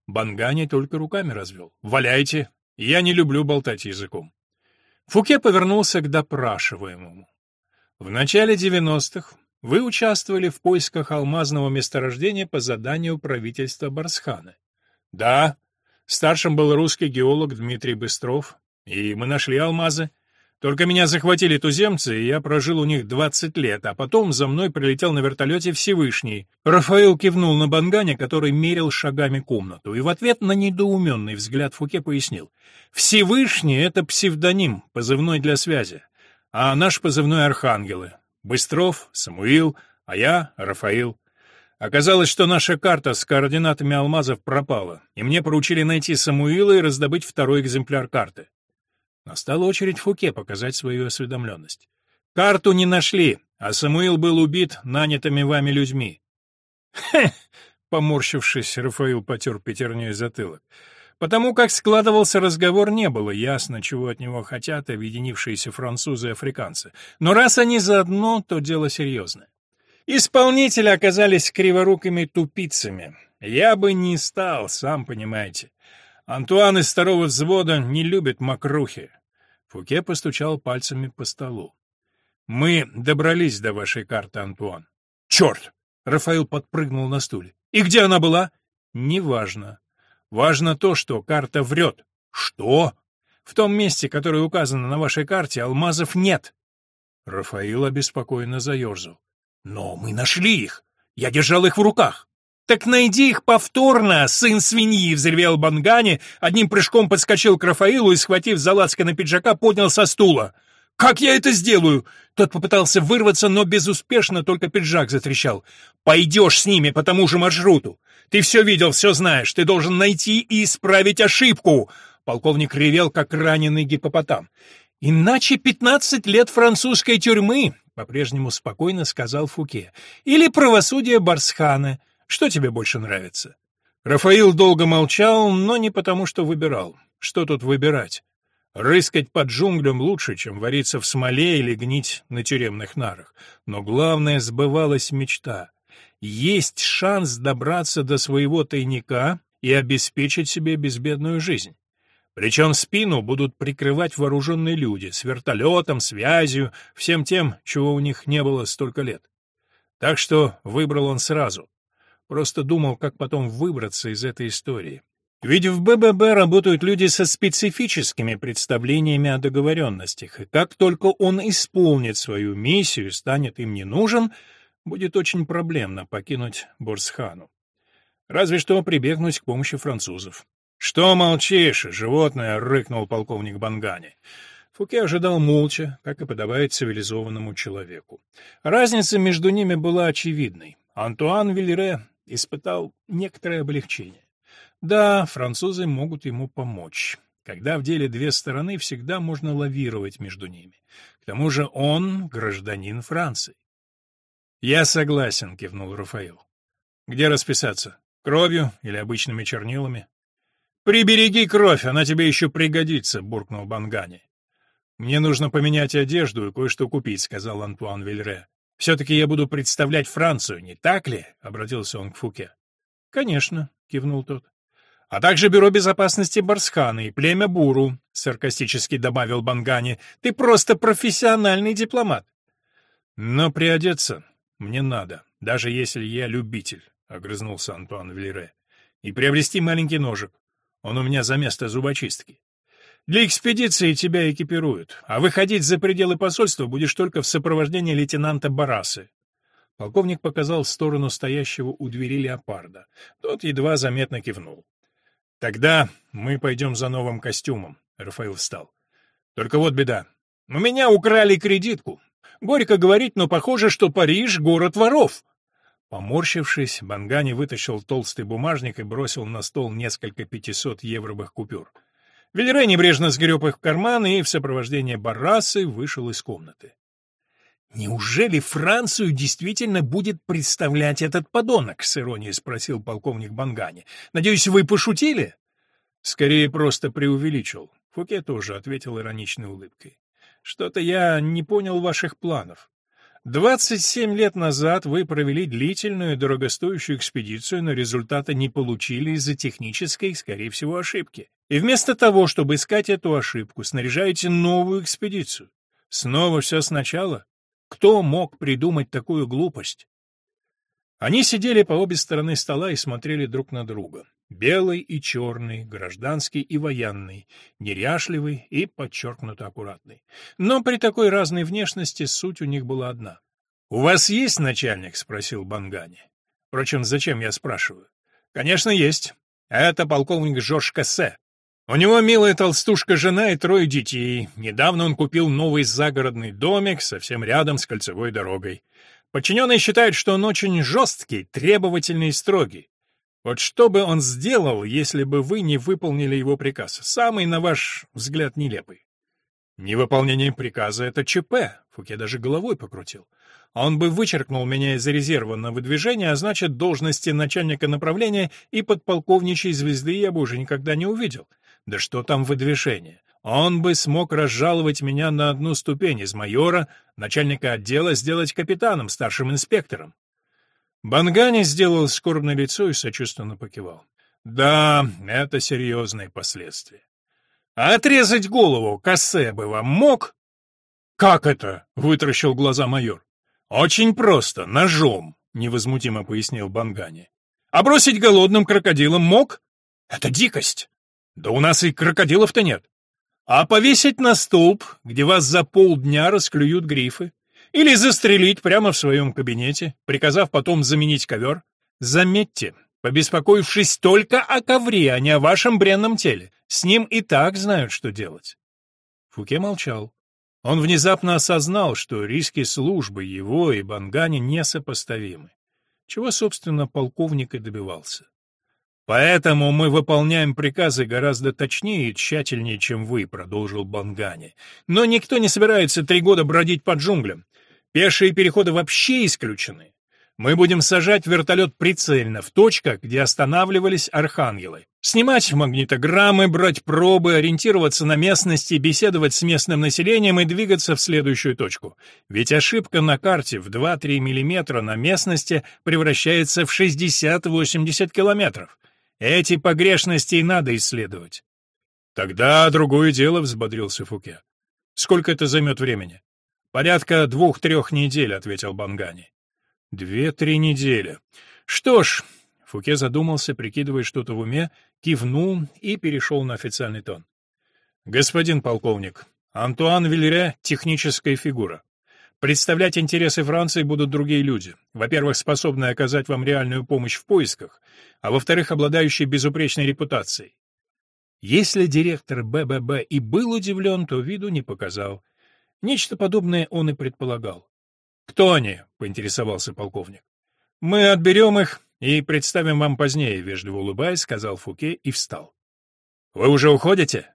S1: Бангани только руками развел. «Валяйте! Я не люблю болтать языком». Фуке повернулся к допрашиваемому. В начале девяностых вы участвовали в поисках алмазного месторождения по заданию правительства Барсхана. Да, старшим был русский геолог Дмитрий Быстров, и мы нашли алмазы. Только меня захватили туземцы, и я прожил у них 20 лет, а потом за мной прилетел на вертолете Всевышний. Рафаэл кивнул на Банганя, который мерил шагами комнату, и в ответ на недоуменный взгляд Фуке пояснил. Всевышний — это псевдоним, позывной для связи, а наш позывной — Архангелы. Быстров, Самуил, А я — Рафаил. Оказалось, что наша карта с координатами алмазов пропала, и мне поручили найти Самуила и раздобыть второй экземпляр карты. Настала очередь Фуке показать свою осведомленность. Карту не нашли, а Самуил был убит нанятыми вами людьми. Хе! Поморщившись, Рафаил потер пятерней затылок. Потому как складывался разговор, не было ясно, чего от него хотят объединившиеся французы и африканцы. Но раз они заодно, то дело серьезное. Исполнители оказались криворукими тупицами. Я бы не стал, сам понимаете. Антуан из второго взвода не любит мокрухи. Фуке постучал пальцами по столу. «Мы добрались до вашей карты, Антуан». «Черт!» — Рафаил подпрыгнул на стуле. «И где она была?» «Неважно. Важно то, что карта врет». «Что?» «В том месте, которое указано на вашей карте, алмазов нет». Рафаил обеспокоенно заерзал. «Но мы нашли их. Я держал их в руках». «Так найди их повторно, сын свиньи!» — взревел Бангани, одним прыжком подскочил к Рафаилу и, схватив за на пиджака, поднял со стула. «Как я это сделаю?» Тот попытался вырваться, но безуспешно, только пиджак затрещал. «Пойдешь с ними по тому же маршруту. Ты все видел, все знаешь. Ты должен найти и исправить ошибку!» Полковник ревел, как раненый гипопотам. «Иначе пятнадцать лет французской тюрьмы!» — по-прежнему спокойно сказал Фуке. «Или правосудие Барсхана. Что тебе больше нравится?» Рафаил долго молчал, но не потому, что выбирал. Что тут выбирать? Рыскать под джунглям лучше, чем вариться в смоле или гнить на тюремных нарах. Но главное, сбывалась мечта. Есть шанс добраться до своего тайника и обеспечить себе безбедную жизнь. Причем спину будут прикрывать вооруженные люди с вертолетом, связью, всем тем, чего у них не было столько лет. Так что выбрал он сразу. Просто думал, как потом выбраться из этой истории. Ведь в БББ работают люди со специфическими представлениями о договоренностях, и как только он исполнит свою миссию и станет им не нужен, будет очень проблемно покинуть Борсхану. Разве что прибегнуть к помощи французов. «Что молчишь, животное?» — рыкнул полковник Бангани. Фуке ожидал молча, как и подобает цивилизованному человеку. Разница между ними была очевидной. Антуан Вильре испытал некоторое облегчение. Да, французы могут ему помочь. Когда в деле две стороны, всегда можно лавировать между ними. К тому же он гражданин Франции. «Я согласен», — кивнул Рафаил. «Где расписаться? Кровью или обычными чернилами?» «Прибереги кровь, она тебе еще пригодится», — буркнул Бангани. «Мне нужно поменять одежду и кое-что купить», — сказал Антуан Вильре. «Все-таки я буду представлять Францию, не так ли?» — обратился он к Фуке. «Конечно», — кивнул тот а также Бюро безопасности Барсхана и племя Буру», — саркастически добавил Бангани. «Ты просто профессиональный дипломат». «Но приодеться мне надо, даже если я любитель», — огрызнулся Антуан Велере. «И приобрести маленький ножик. Он у меня за место зубочистки. Для экспедиции тебя экипируют, а выходить за пределы посольства будешь только в сопровождении лейтенанта Барасы». Полковник показал в сторону стоящего у двери леопарда. Тот едва заметно кивнул. Тогда мы пойдем за новым костюмом. Рафаил встал. Только вот беда. У меня украли кредитку. Горько говорить, но похоже, что Париж — город воров. Поморщившись, Бангани вытащил толстый бумажник и бросил на стол несколько пятисот евровых купюр. Вильре небрежно сгреб их в карман и в сопровождении Баррасы вышел из комнаты. «Неужели Францию действительно будет представлять этот подонок?» — с иронией спросил полковник Бангани. «Надеюсь, вы пошутили?» «Скорее, просто преувеличил». Фуке тоже ответил ироничной улыбкой. «Что-то я не понял ваших планов. Двадцать семь лет назад вы провели длительную и дорогостоящую экспедицию, но результата не получили из-за технической, скорее всего, ошибки. И вместо того, чтобы искать эту ошибку, снаряжаете новую экспедицию. Снова все сначала? Кто мог придумать такую глупость? Они сидели по обе стороны стола и смотрели друг на друга. Белый и черный, гражданский и военный, неряшливый и подчеркнуто аккуратный. Но при такой разной внешности суть у них была одна. «У вас есть начальник?» — спросил Бангани. «Впрочем, зачем я спрашиваю?» «Конечно, есть. Это полковник Жорж Кассе, у него милая толстушка-жена и трое детей. Недавно он купил новый загородный домик совсем рядом с кольцевой дорогой. Подчиненные считают, что он очень жесткий, требовательный и строгий. Вот что бы он сделал, если бы вы не выполнили его приказ? Самый, на ваш взгляд, нелепый. Невыполнение приказа — это ЧП. Фуке даже головой покрутил. Он бы вычеркнул меня из резерва на выдвижение, а значит, должности начальника направления и подполковничьей звезды я бы уже никогда не увидел. Да что там выдвижение? Он бы смог разжаловать меня на одну ступень из майора, начальника отдела, сделать капитаном, старшим инспектором. Бангани сделал скорбное лицо и сочувственно покивал. Да, это серьезные последствия. А отрезать голову Кассе бы вам мог? Как это? Вытращил глаза майор. Очень просто, ножом, невозмутимо пояснил Бангани. А бросить голодным крокодилом мог? Это дикость. Да у нас и крокодилов-то нет. А повесить на столб, где вас за полдня расклюют грифы? Или застрелить прямо в своем кабинете, приказав потом заменить ковер? Заметьте, побеспокоившись только о ковре, а не о вашем бренном теле. С ним и так знают, что делать. Фуке молчал. Он внезапно осознал, что риски службы его и Бангани несопоставимы. Чего, собственно, полковник и добивался. «Поэтому мы выполняем приказы гораздо точнее и тщательнее, чем вы», — продолжил Бангани. «Но никто не собирается три года бродить по джунглям. Пешие переходы вообще исключены. Мы будем сажать вертолет прицельно в точках, где останавливались архангелы. Снимать магнитограммы, брать пробы, ориентироваться на местности, беседовать с местным населением и двигаться в следующую точку. Ведь ошибка на карте в 2-3 мм на местности превращается в 60-80 километров. Эти погрешности и надо исследовать. Тогда другое дело, взбодрился Фуке. Сколько это займет времени? Порядка двух-трех недель, ответил Бангани. Две-три недели. Что ж, Фуке задумался, прикидывая что-то в уме, кивнул и перешел на официальный тон. Господин полковник, Антуан Вильре — техническая фигура. Представлять интересы Франции будут другие люди. Во-первых, способные оказать вам реальную помощь в поисках, а во-вторых, обладающие безупречной репутацией. Если директор БББ и был удивлен, то виду не показал. Нечто подобное он и предполагал. «Кто они?» — поинтересовался полковник. «Мы отберем их и представим вам позднее», — вежливо улыбаясь, сказал Фуке и встал. «Вы уже уходите?»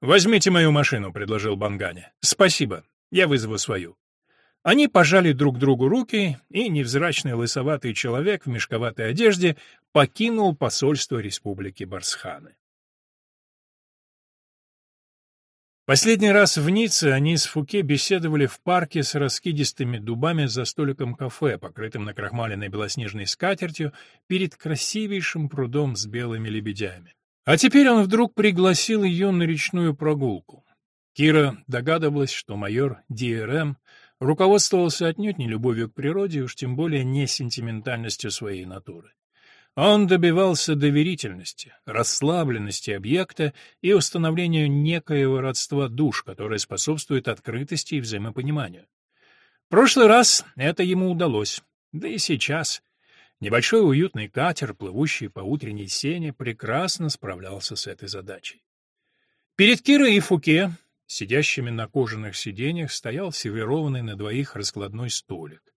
S1: «Возьмите мою машину», — предложил Бангани. «Спасибо. Я вызову свою». Они пожали друг другу руки, и невзрачный лысоватый человек в мешковатой одежде покинул посольство Республики Барсханы. Последний раз в Ницце они с Фуке беседовали в парке с раскидистыми дубами за столиком кафе, покрытым накрахмаленной белоснежной скатертью, перед красивейшим прудом с белыми лебедями. А теперь он вдруг пригласил ее на речную прогулку. Кира догадывалась, что майор ДРМ руководствовался отнюдь не любовью к природе, уж тем более не сентиментальностью своей натуры. Он добивался доверительности, расслабленности объекта и установления некоего родства душ, которое способствует открытости и взаимопониманию. В прошлый раз это ему удалось, да и сейчас. Небольшой уютный катер, плывущий по утренней сене, прекрасно справлялся с этой задачей. Перед Кирой и Фуке Сидящими на кожаных сиденьях стоял сервированный на двоих раскладной столик.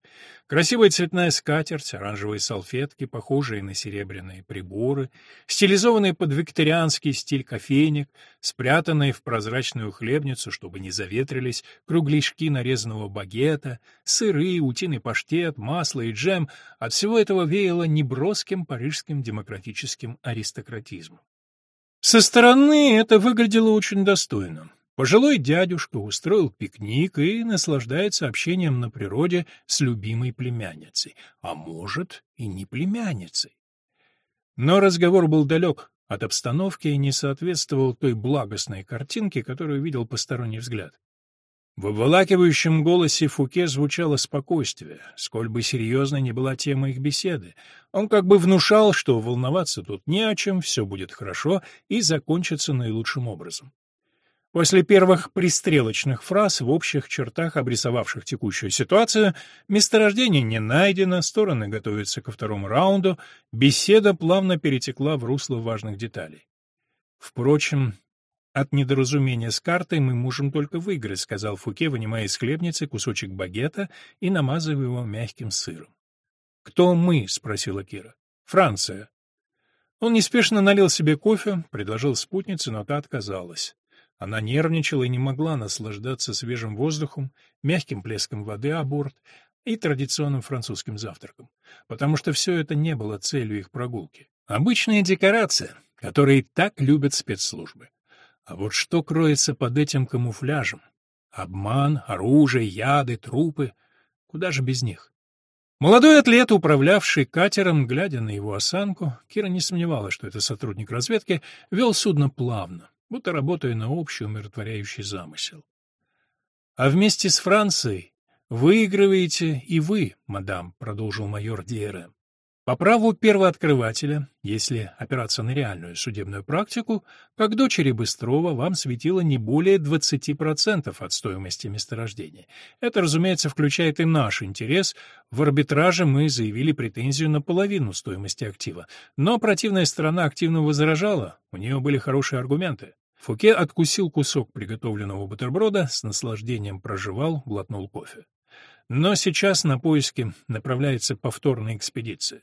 S1: Красивая цветная скатерть, оранжевые салфетки, похожие на серебряные приборы, стилизованный под викторианский стиль кофейник, спрятанные в прозрачную хлебницу, чтобы не заветрились, кругляшки нарезанного багета, сыры, утиный паштет, масло и джем — от всего этого веяло неброским парижским демократическим аристократизмом. Со стороны это выглядело очень достойно. Пожилой дядюшка устроил пикник и наслаждается общением на природе с любимой племянницей, а может и не племянницей. Но разговор был далек от обстановки и не соответствовал той благостной картинке, которую видел посторонний взгляд. В обволакивающем голосе Фуке звучало спокойствие, сколь бы серьезной ни была тема их беседы. Он как бы внушал, что волноваться тут не о чем, все будет хорошо и закончится наилучшим образом. После первых пристрелочных фраз, в общих чертах обрисовавших текущую ситуацию, месторождение не найдено, стороны готовятся ко второму раунду, беседа плавно перетекла в русло важных деталей. Впрочем, От недоразумения с картой мы можем только выиграть, сказал Фуке, вынимая из хлебницы кусочек багета и намазывая его мягким сыром. Кто мы? спросила Кира. Франция. Он неспешно налил себе кофе, предложил спутнице, но та отказалась. Она нервничала и не могла наслаждаться свежим воздухом, мягким плеском воды о борт и традиционным французским завтраком, потому что все это не было целью их прогулки. Обычная декорация, которые так любят спецслужбы. А вот что кроется под этим камуфляжем? Обман, оружие, яды, трупы. Куда же без них? Молодой атлет, управлявший катером, глядя на его осанку, Кира не сомневалась, что это сотрудник разведки, вел судно плавно, будто работая на общий умиротворяющий замысел. А вместе с Францией выигрываете и вы, мадам, продолжил майор Диэре. По праву первооткрывателя, если опираться на реальную судебную практику, как дочери Быстрова вам светило не более 20% от стоимости месторождения. Это, разумеется, включает и наш интерес. В арбитраже мы заявили претензию на половину стоимости актива. Но противная сторона активно возражала, у нее были хорошие аргументы. Фуке откусил кусок приготовленного бутерброда, с наслаждением прожевал, глотнул кофе. Но сейчас на поиски направляется повторная экспедиция.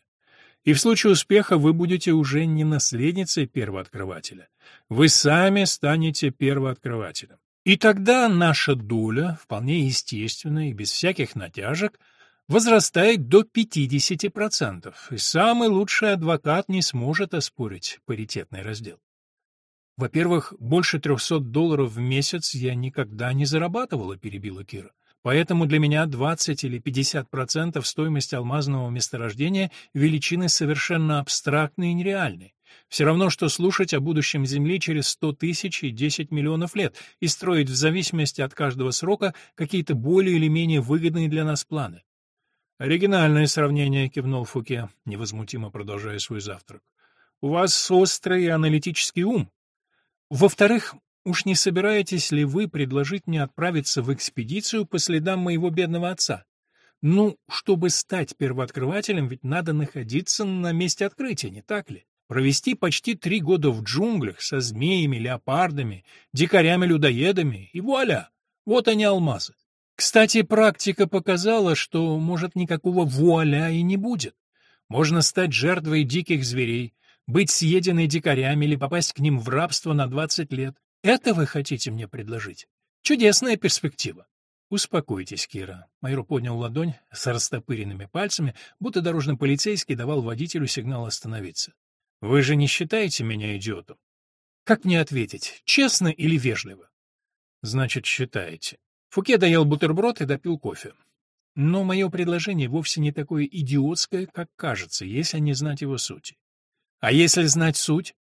S1: И в случае успеха вы будете уже не наследницей первооткрывателя. Вы сами станете первооткрывателем. И тогда наша доля, вполне естественная и без всяких натяжек, возрастает до 50%, и самый лучший адвокат не сможет оспорить паритетный раздел. Во-первых, больше 300 долларов в месяц я никогда не зарабатывала, перебила Кира. Поэтому для меня 20 или 50% стоимости алмазного месторождения величины совершенно абстрактные и нереальные. Все равно, что слушать о будущем Земли через 100 тысяч и 10 миллионов лет и строить в зависимости от каждого срока какие-то более или менее выгодные для нас планы. «Оригинальное сравнение», — кивнул Фуке, невозмутимо продолжая свой завтрак. «У вас острый аналитический ум. Во-вторых, Уж не собираетесь ли вы предложить мне отправиться в экспедицию по следам моего бедного отца? Ну, чтобы стать первооткрывателем, ведь надо находиться на месте открытия, не так ли? Провести почти три года в джунглях со змеями, леопардами, дикарями-людоедами, и вуаля! Вот они алмазы. Кстати, практика показала, что, может, никакого вуаля и не будет. Можно стать жертвой диких зверей, быть съеденной дикарями или попасть к ним в рабство на 20 лет. Это вы хотите мне предложить? Чудесная перспектива. Успокойтесь, Кира. Майор поднял ладонь с растопыренными пальцами, будто дорожный полицейский давал водителю сигнал остановиться. Вы же не считаете меня идиотом? Как мне ответить, честно или вежливо? Значит, считаете. Фуке доел бутерброд и допил кофе. Но мое предложение вовсе не такое идиотское, как кажется, если не знать его сути. А если знать суть,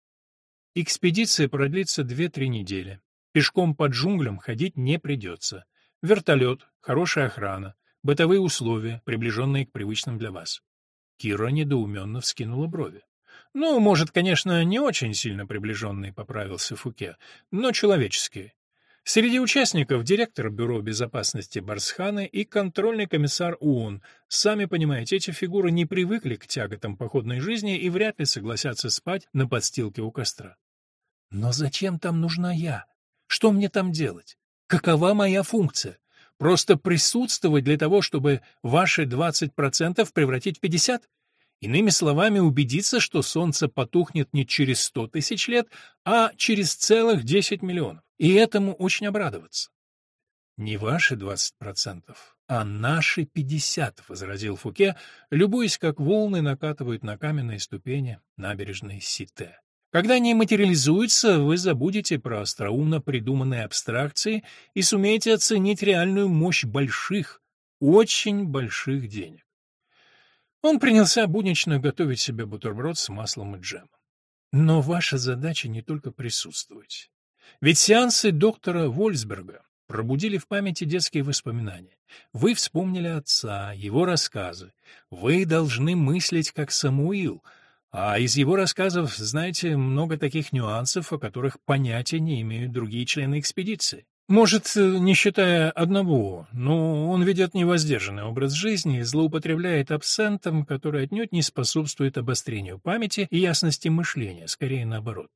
S1: Экспедиция продлится 2-3 недели. Пешком по джунглям ходить не придется. Вертолет, хорошая охрана, бытовые условия, приближенные к привычным для вас. Кира недоуменно вскинула брови. Ну, может, конечно, не очень сильно приближенные, поправился Фуке, но человеческие. Среди участников директор Бюро безопасности Барсханы и контрольный комиссар ООН. Сами понимаете, эти фигуры не привыкли к тяготам походной жизни и вряд ли согласятся спать на подстилке у костра. Но зачем там нужна я? Что мне там делать? Какова моя функция? Просто присутствовать для того, чтобы ваши 20% превратить в 50%? Иными словами, убедиться, что солнце потухнет не через 100 тысяч лет, а через целых 10 миллионов. И этому очень обрадоваться. «Не ваши 20%, а наши 50%, — возразил Фуке, любуясь, как волны накатывают на каменные ступени набережной Сите. Когда они материализуются, вы забудете про остроумно придуманные абстракции и сумеете оценить реальную мощь больших, очень больших денег. Он принялся буднично готовить себе бутерброд с маслом и джемом. Но ваша задача не только присутствовать. Ведь сеансы доктора Вольсберга пробудили в памяти детские воспоминания. Вы вспомнили отца, его рассказы. Вы должны мыслить как Самуил, а из его рассказов знаете много таких нюансов, о которых понятия не имеют другие члены экспедиции. Может, не считая одного, но он ведет невоздержанный образ жизни и злоупотребляет абсентом, который отнюдь не способствует обострению памяти и ясности мышления, скорее наоборот.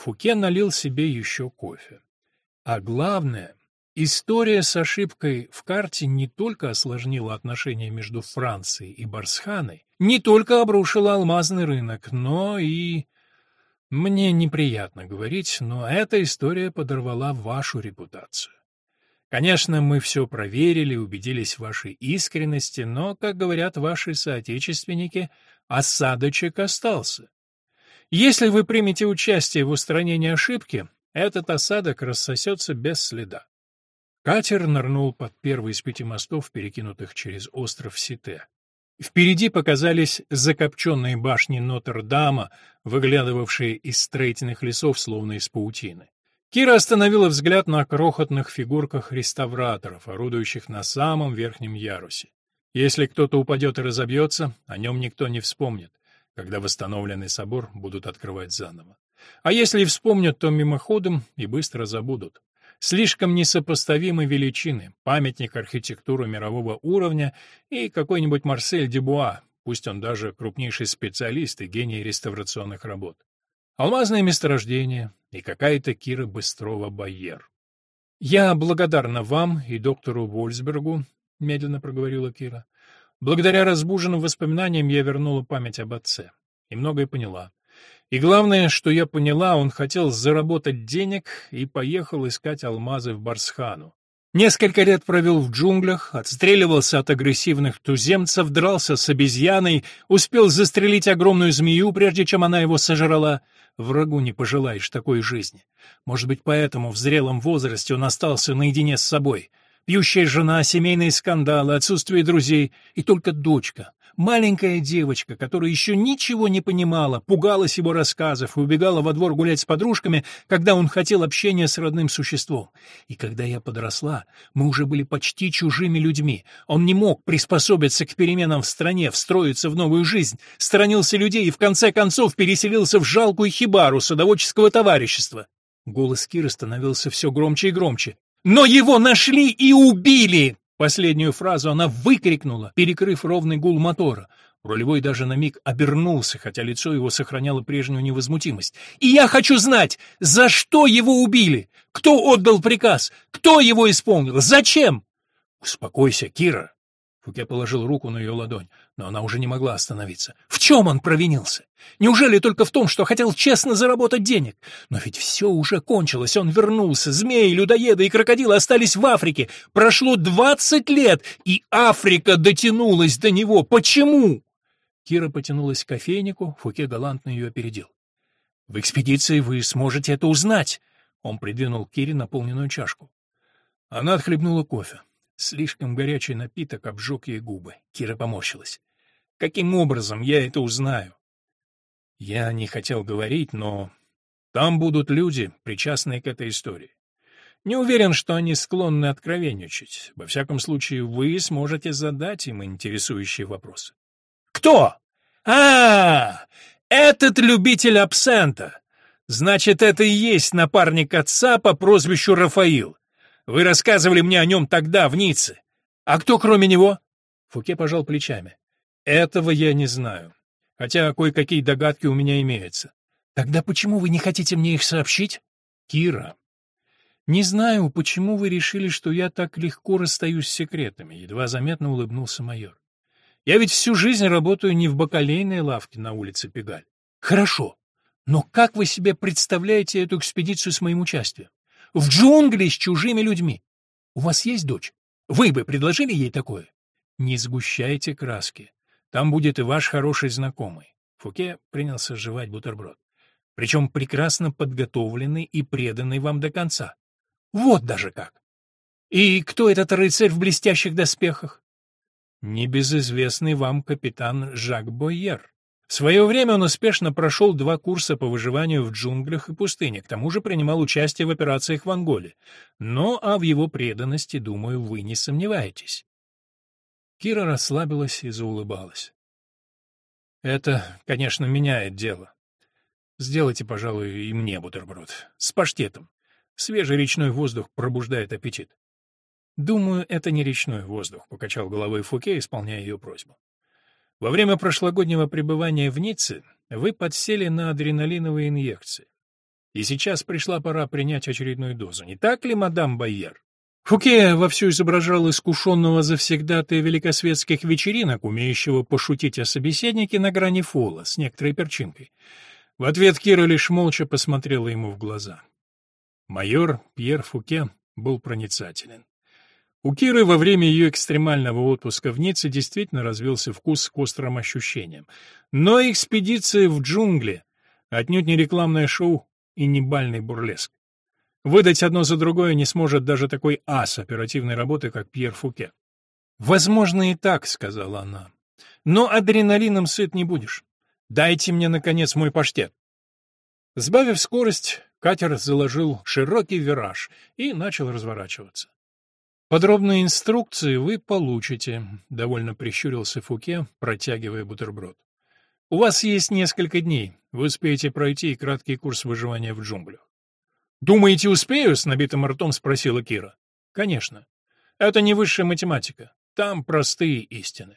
S1: Фуке налил себе еще кофе. А главное, история с ошибкой в карте не только осложнила отношения между Францией и Барсханой, не только обрушила алмазный рынок, но и... Мне неприятно говорить, но эта история подорвала вашу репутацию. Конечно, мы все проверили, убедились в вашей искренности, но, как говорят ваши соотечественники, осадочек остался. Если вы примете участие в устранении ошибки, этот осадок рассосется без следа. Катер нырнул под первый из пяти мостов, перекинутых через остров Сите. Впереди показались закопченные башни Нотр-Дама, выглядывавшие из строительных лесов, словно из паутины. Кира остановила взгляд на крохотных фигурках реставраторов, орудующих на самом верхнем ярусе. Если кто-то упадет и разобьется, о нем никто не вспомнит, когда восстановленный собор будут открывать заново. А если и вспомнят, то мимоходом и быстро забудут. Слишком несопоставимы величины, памятник архитектуры мирового уровня и какой-нибудь Марсель Дебуа, пусть он даже крупнейший специалист и гений реставрационных работ. Алмазное месторождение и какая-то Кира Быстрова-Байер. «Я благодарна вам и доктору Вольсбергу», — медленно проговорила Кира. «Благодаря разбуженным воспоминаниям я вернула память об отце и многое поняла. И главное, что я поняла, он хотел заработать денег и поехал искать алмазы в Барсхану. Несколько лет провел в джунглях, отстреливался от агрессивных туземцев, дрался с обезьяной, успел застрелить огромную змею, прежде чем она его сожрала. Врагу не пожелаешь такой жизни. Может быть, поэтому в зрелом возрасте он остался наедине с собой. Пьющая жена, семейные скандалы, отсутствие друзей и только дочка, Маленькая девочка, которая еще ничего не понимала, пугалась его рассказов и убегала во двор гулять с подружками, когда он хотел общения с родным существом. И когда я подросла, мы уже были почти чужими людьми. Он не мог приспособиться к переменам в стране, встроиться в новую жизнь, сторонился людей и в конце концов переселился в жалкую хибару садоводческого товарищества. Голос Киры становился все громче и громче. «Но его нашли и убили!» Последнюю фразу она выкрикнула, перекрыв ровный гул мотора. Рулевой даже на миг обернулся, хотя лицо его сохраняло прежнюю невозмутимость. «И я хочу знать, за что его убили? Кто отдал приказ? Кто его исполнил? Зачем?» «Успокойся, Кира», Фуке положил руку на ее ладонь, но она уже не могла остановиться. В чем он провинился? Неужели только в том, что хотел честно заработать денег? Но ведь все уже кончилось, он вернулся, змеи, людоеды и крокодилы остались в Африке. Прошло двадцать лет, и Африка дотянулась до него. Почему? Кира потянулась к кофейнику, Фуке галантно ее опередил. «В экспедиции вы сможете это узнать!» Он придвинул Кире наполненную чашку. Она отхлебнула кофе. Слишком горячий напиток обжег ей губы. Кира поморщилась. Каким образом я это узнаю? Я не хотел говорить, но там будут люди, причастные к этой истории. Не уверен, что они склонны откровенничать. Во всяком случае, вы сможете задать им интересующие вопросы. Кто? А, этот любитель абсента. Значит, это и есть напарник отца по прозвищу Рафаил. Вы рассказывали мне о нем тогда, в Ницце. А кто кроме него?» Фуке пожал плечами. «Этого я не знаю. Хотя кое-какие догадки у меня имеются. Тогда почему вы не хотите мне их сообщить?» «Кира, не знаю, почему вы решили, что я так легко расстаюсь с секретами», — едва заметно улыбнулся майор. «Я ведь всю жизнь работаю не в бакалейной лавке на улице Пегаль». «Хорошо. Но как вы себе представляете эту экспедицию с моим участием? В джунгли с чужими людьми. У вас есть дочь? Вы бы предложили ей такое? Не сгущайте краски. Там будет и ваш хороший знакомый. Фуке принялся жевать бутерброд. Причем прекрасно подготовленный и преданный вам до конца. Вот даже как. И кто этот рыцарь в блестящих доспехах? Небезызвестный вам капитан Жак Бойер. В свое время он успешно прошел два курса по выживанию в джунглях и пустыне, к тому же принимал участие в операциях в Анголе. Но а в его преданности, думаю, вы не сомневаетесь. Кира расслабилась и заулыбалась. Это, конечно, меняет дело. Сделайте, пожалуй, и мне бутерброд. С паштетом. Свежий речной воздух пробуждает аппетит. Думаю, это не речной воздух, покачал головой Фуке, исполняя ее просьбу. Во время прошлогоднего пребывания в Ницце вы подсели на адреналиновые инъекции. И сейчас пришла пора принять очередную дозу. Не так ли, мадам Байер? Фуке вовсю изображал искушенного завсегдатая великосветских вечеринок, умеющего пошутить о собеседнике на грани фола, с некоторой перчинкой. В ответ Кира лишь молча посмотрела ему в глаза. Майор Пьер Фуке был проницателен. У Киры во время ее экстремального отпуска в Ницце действительно развился вкус к острым ощущениям. Но экспедиция в джунгли — отнюдь не рекламное шоу и не бальный бурлеск. Выдать одно за другое не сможет даже такой ас оперативной работы, как Пьер Фуке. «Возможно, и так», — сказала она. «Но адреналином сыт не будешь. Дайте мне, наконец, мой паштет». Сбавив скорость, катер заложил широкий вираж и начал разворачиваться. «Подробные инструкции вы получите», — довольно прищурился Фуке, протягивая бутерброд. «У вас есть несколько дней. Вы успеете пройти краткий курс выживания в джунглях. «Думаете, успею?» — с набитым ртом спросила Кира. «Конечно. Это не высшая математика. Там простые истины».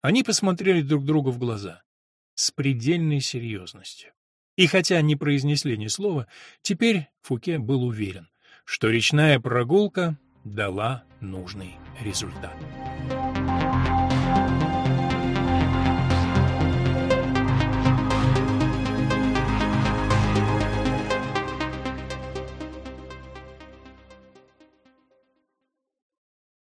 S1: Они посмотрели друг другу в глаза с предельной серьезностью. И хотя не произнесли ни слова, теперь Фуке был уверен, что речная прогулка дала нужный результат.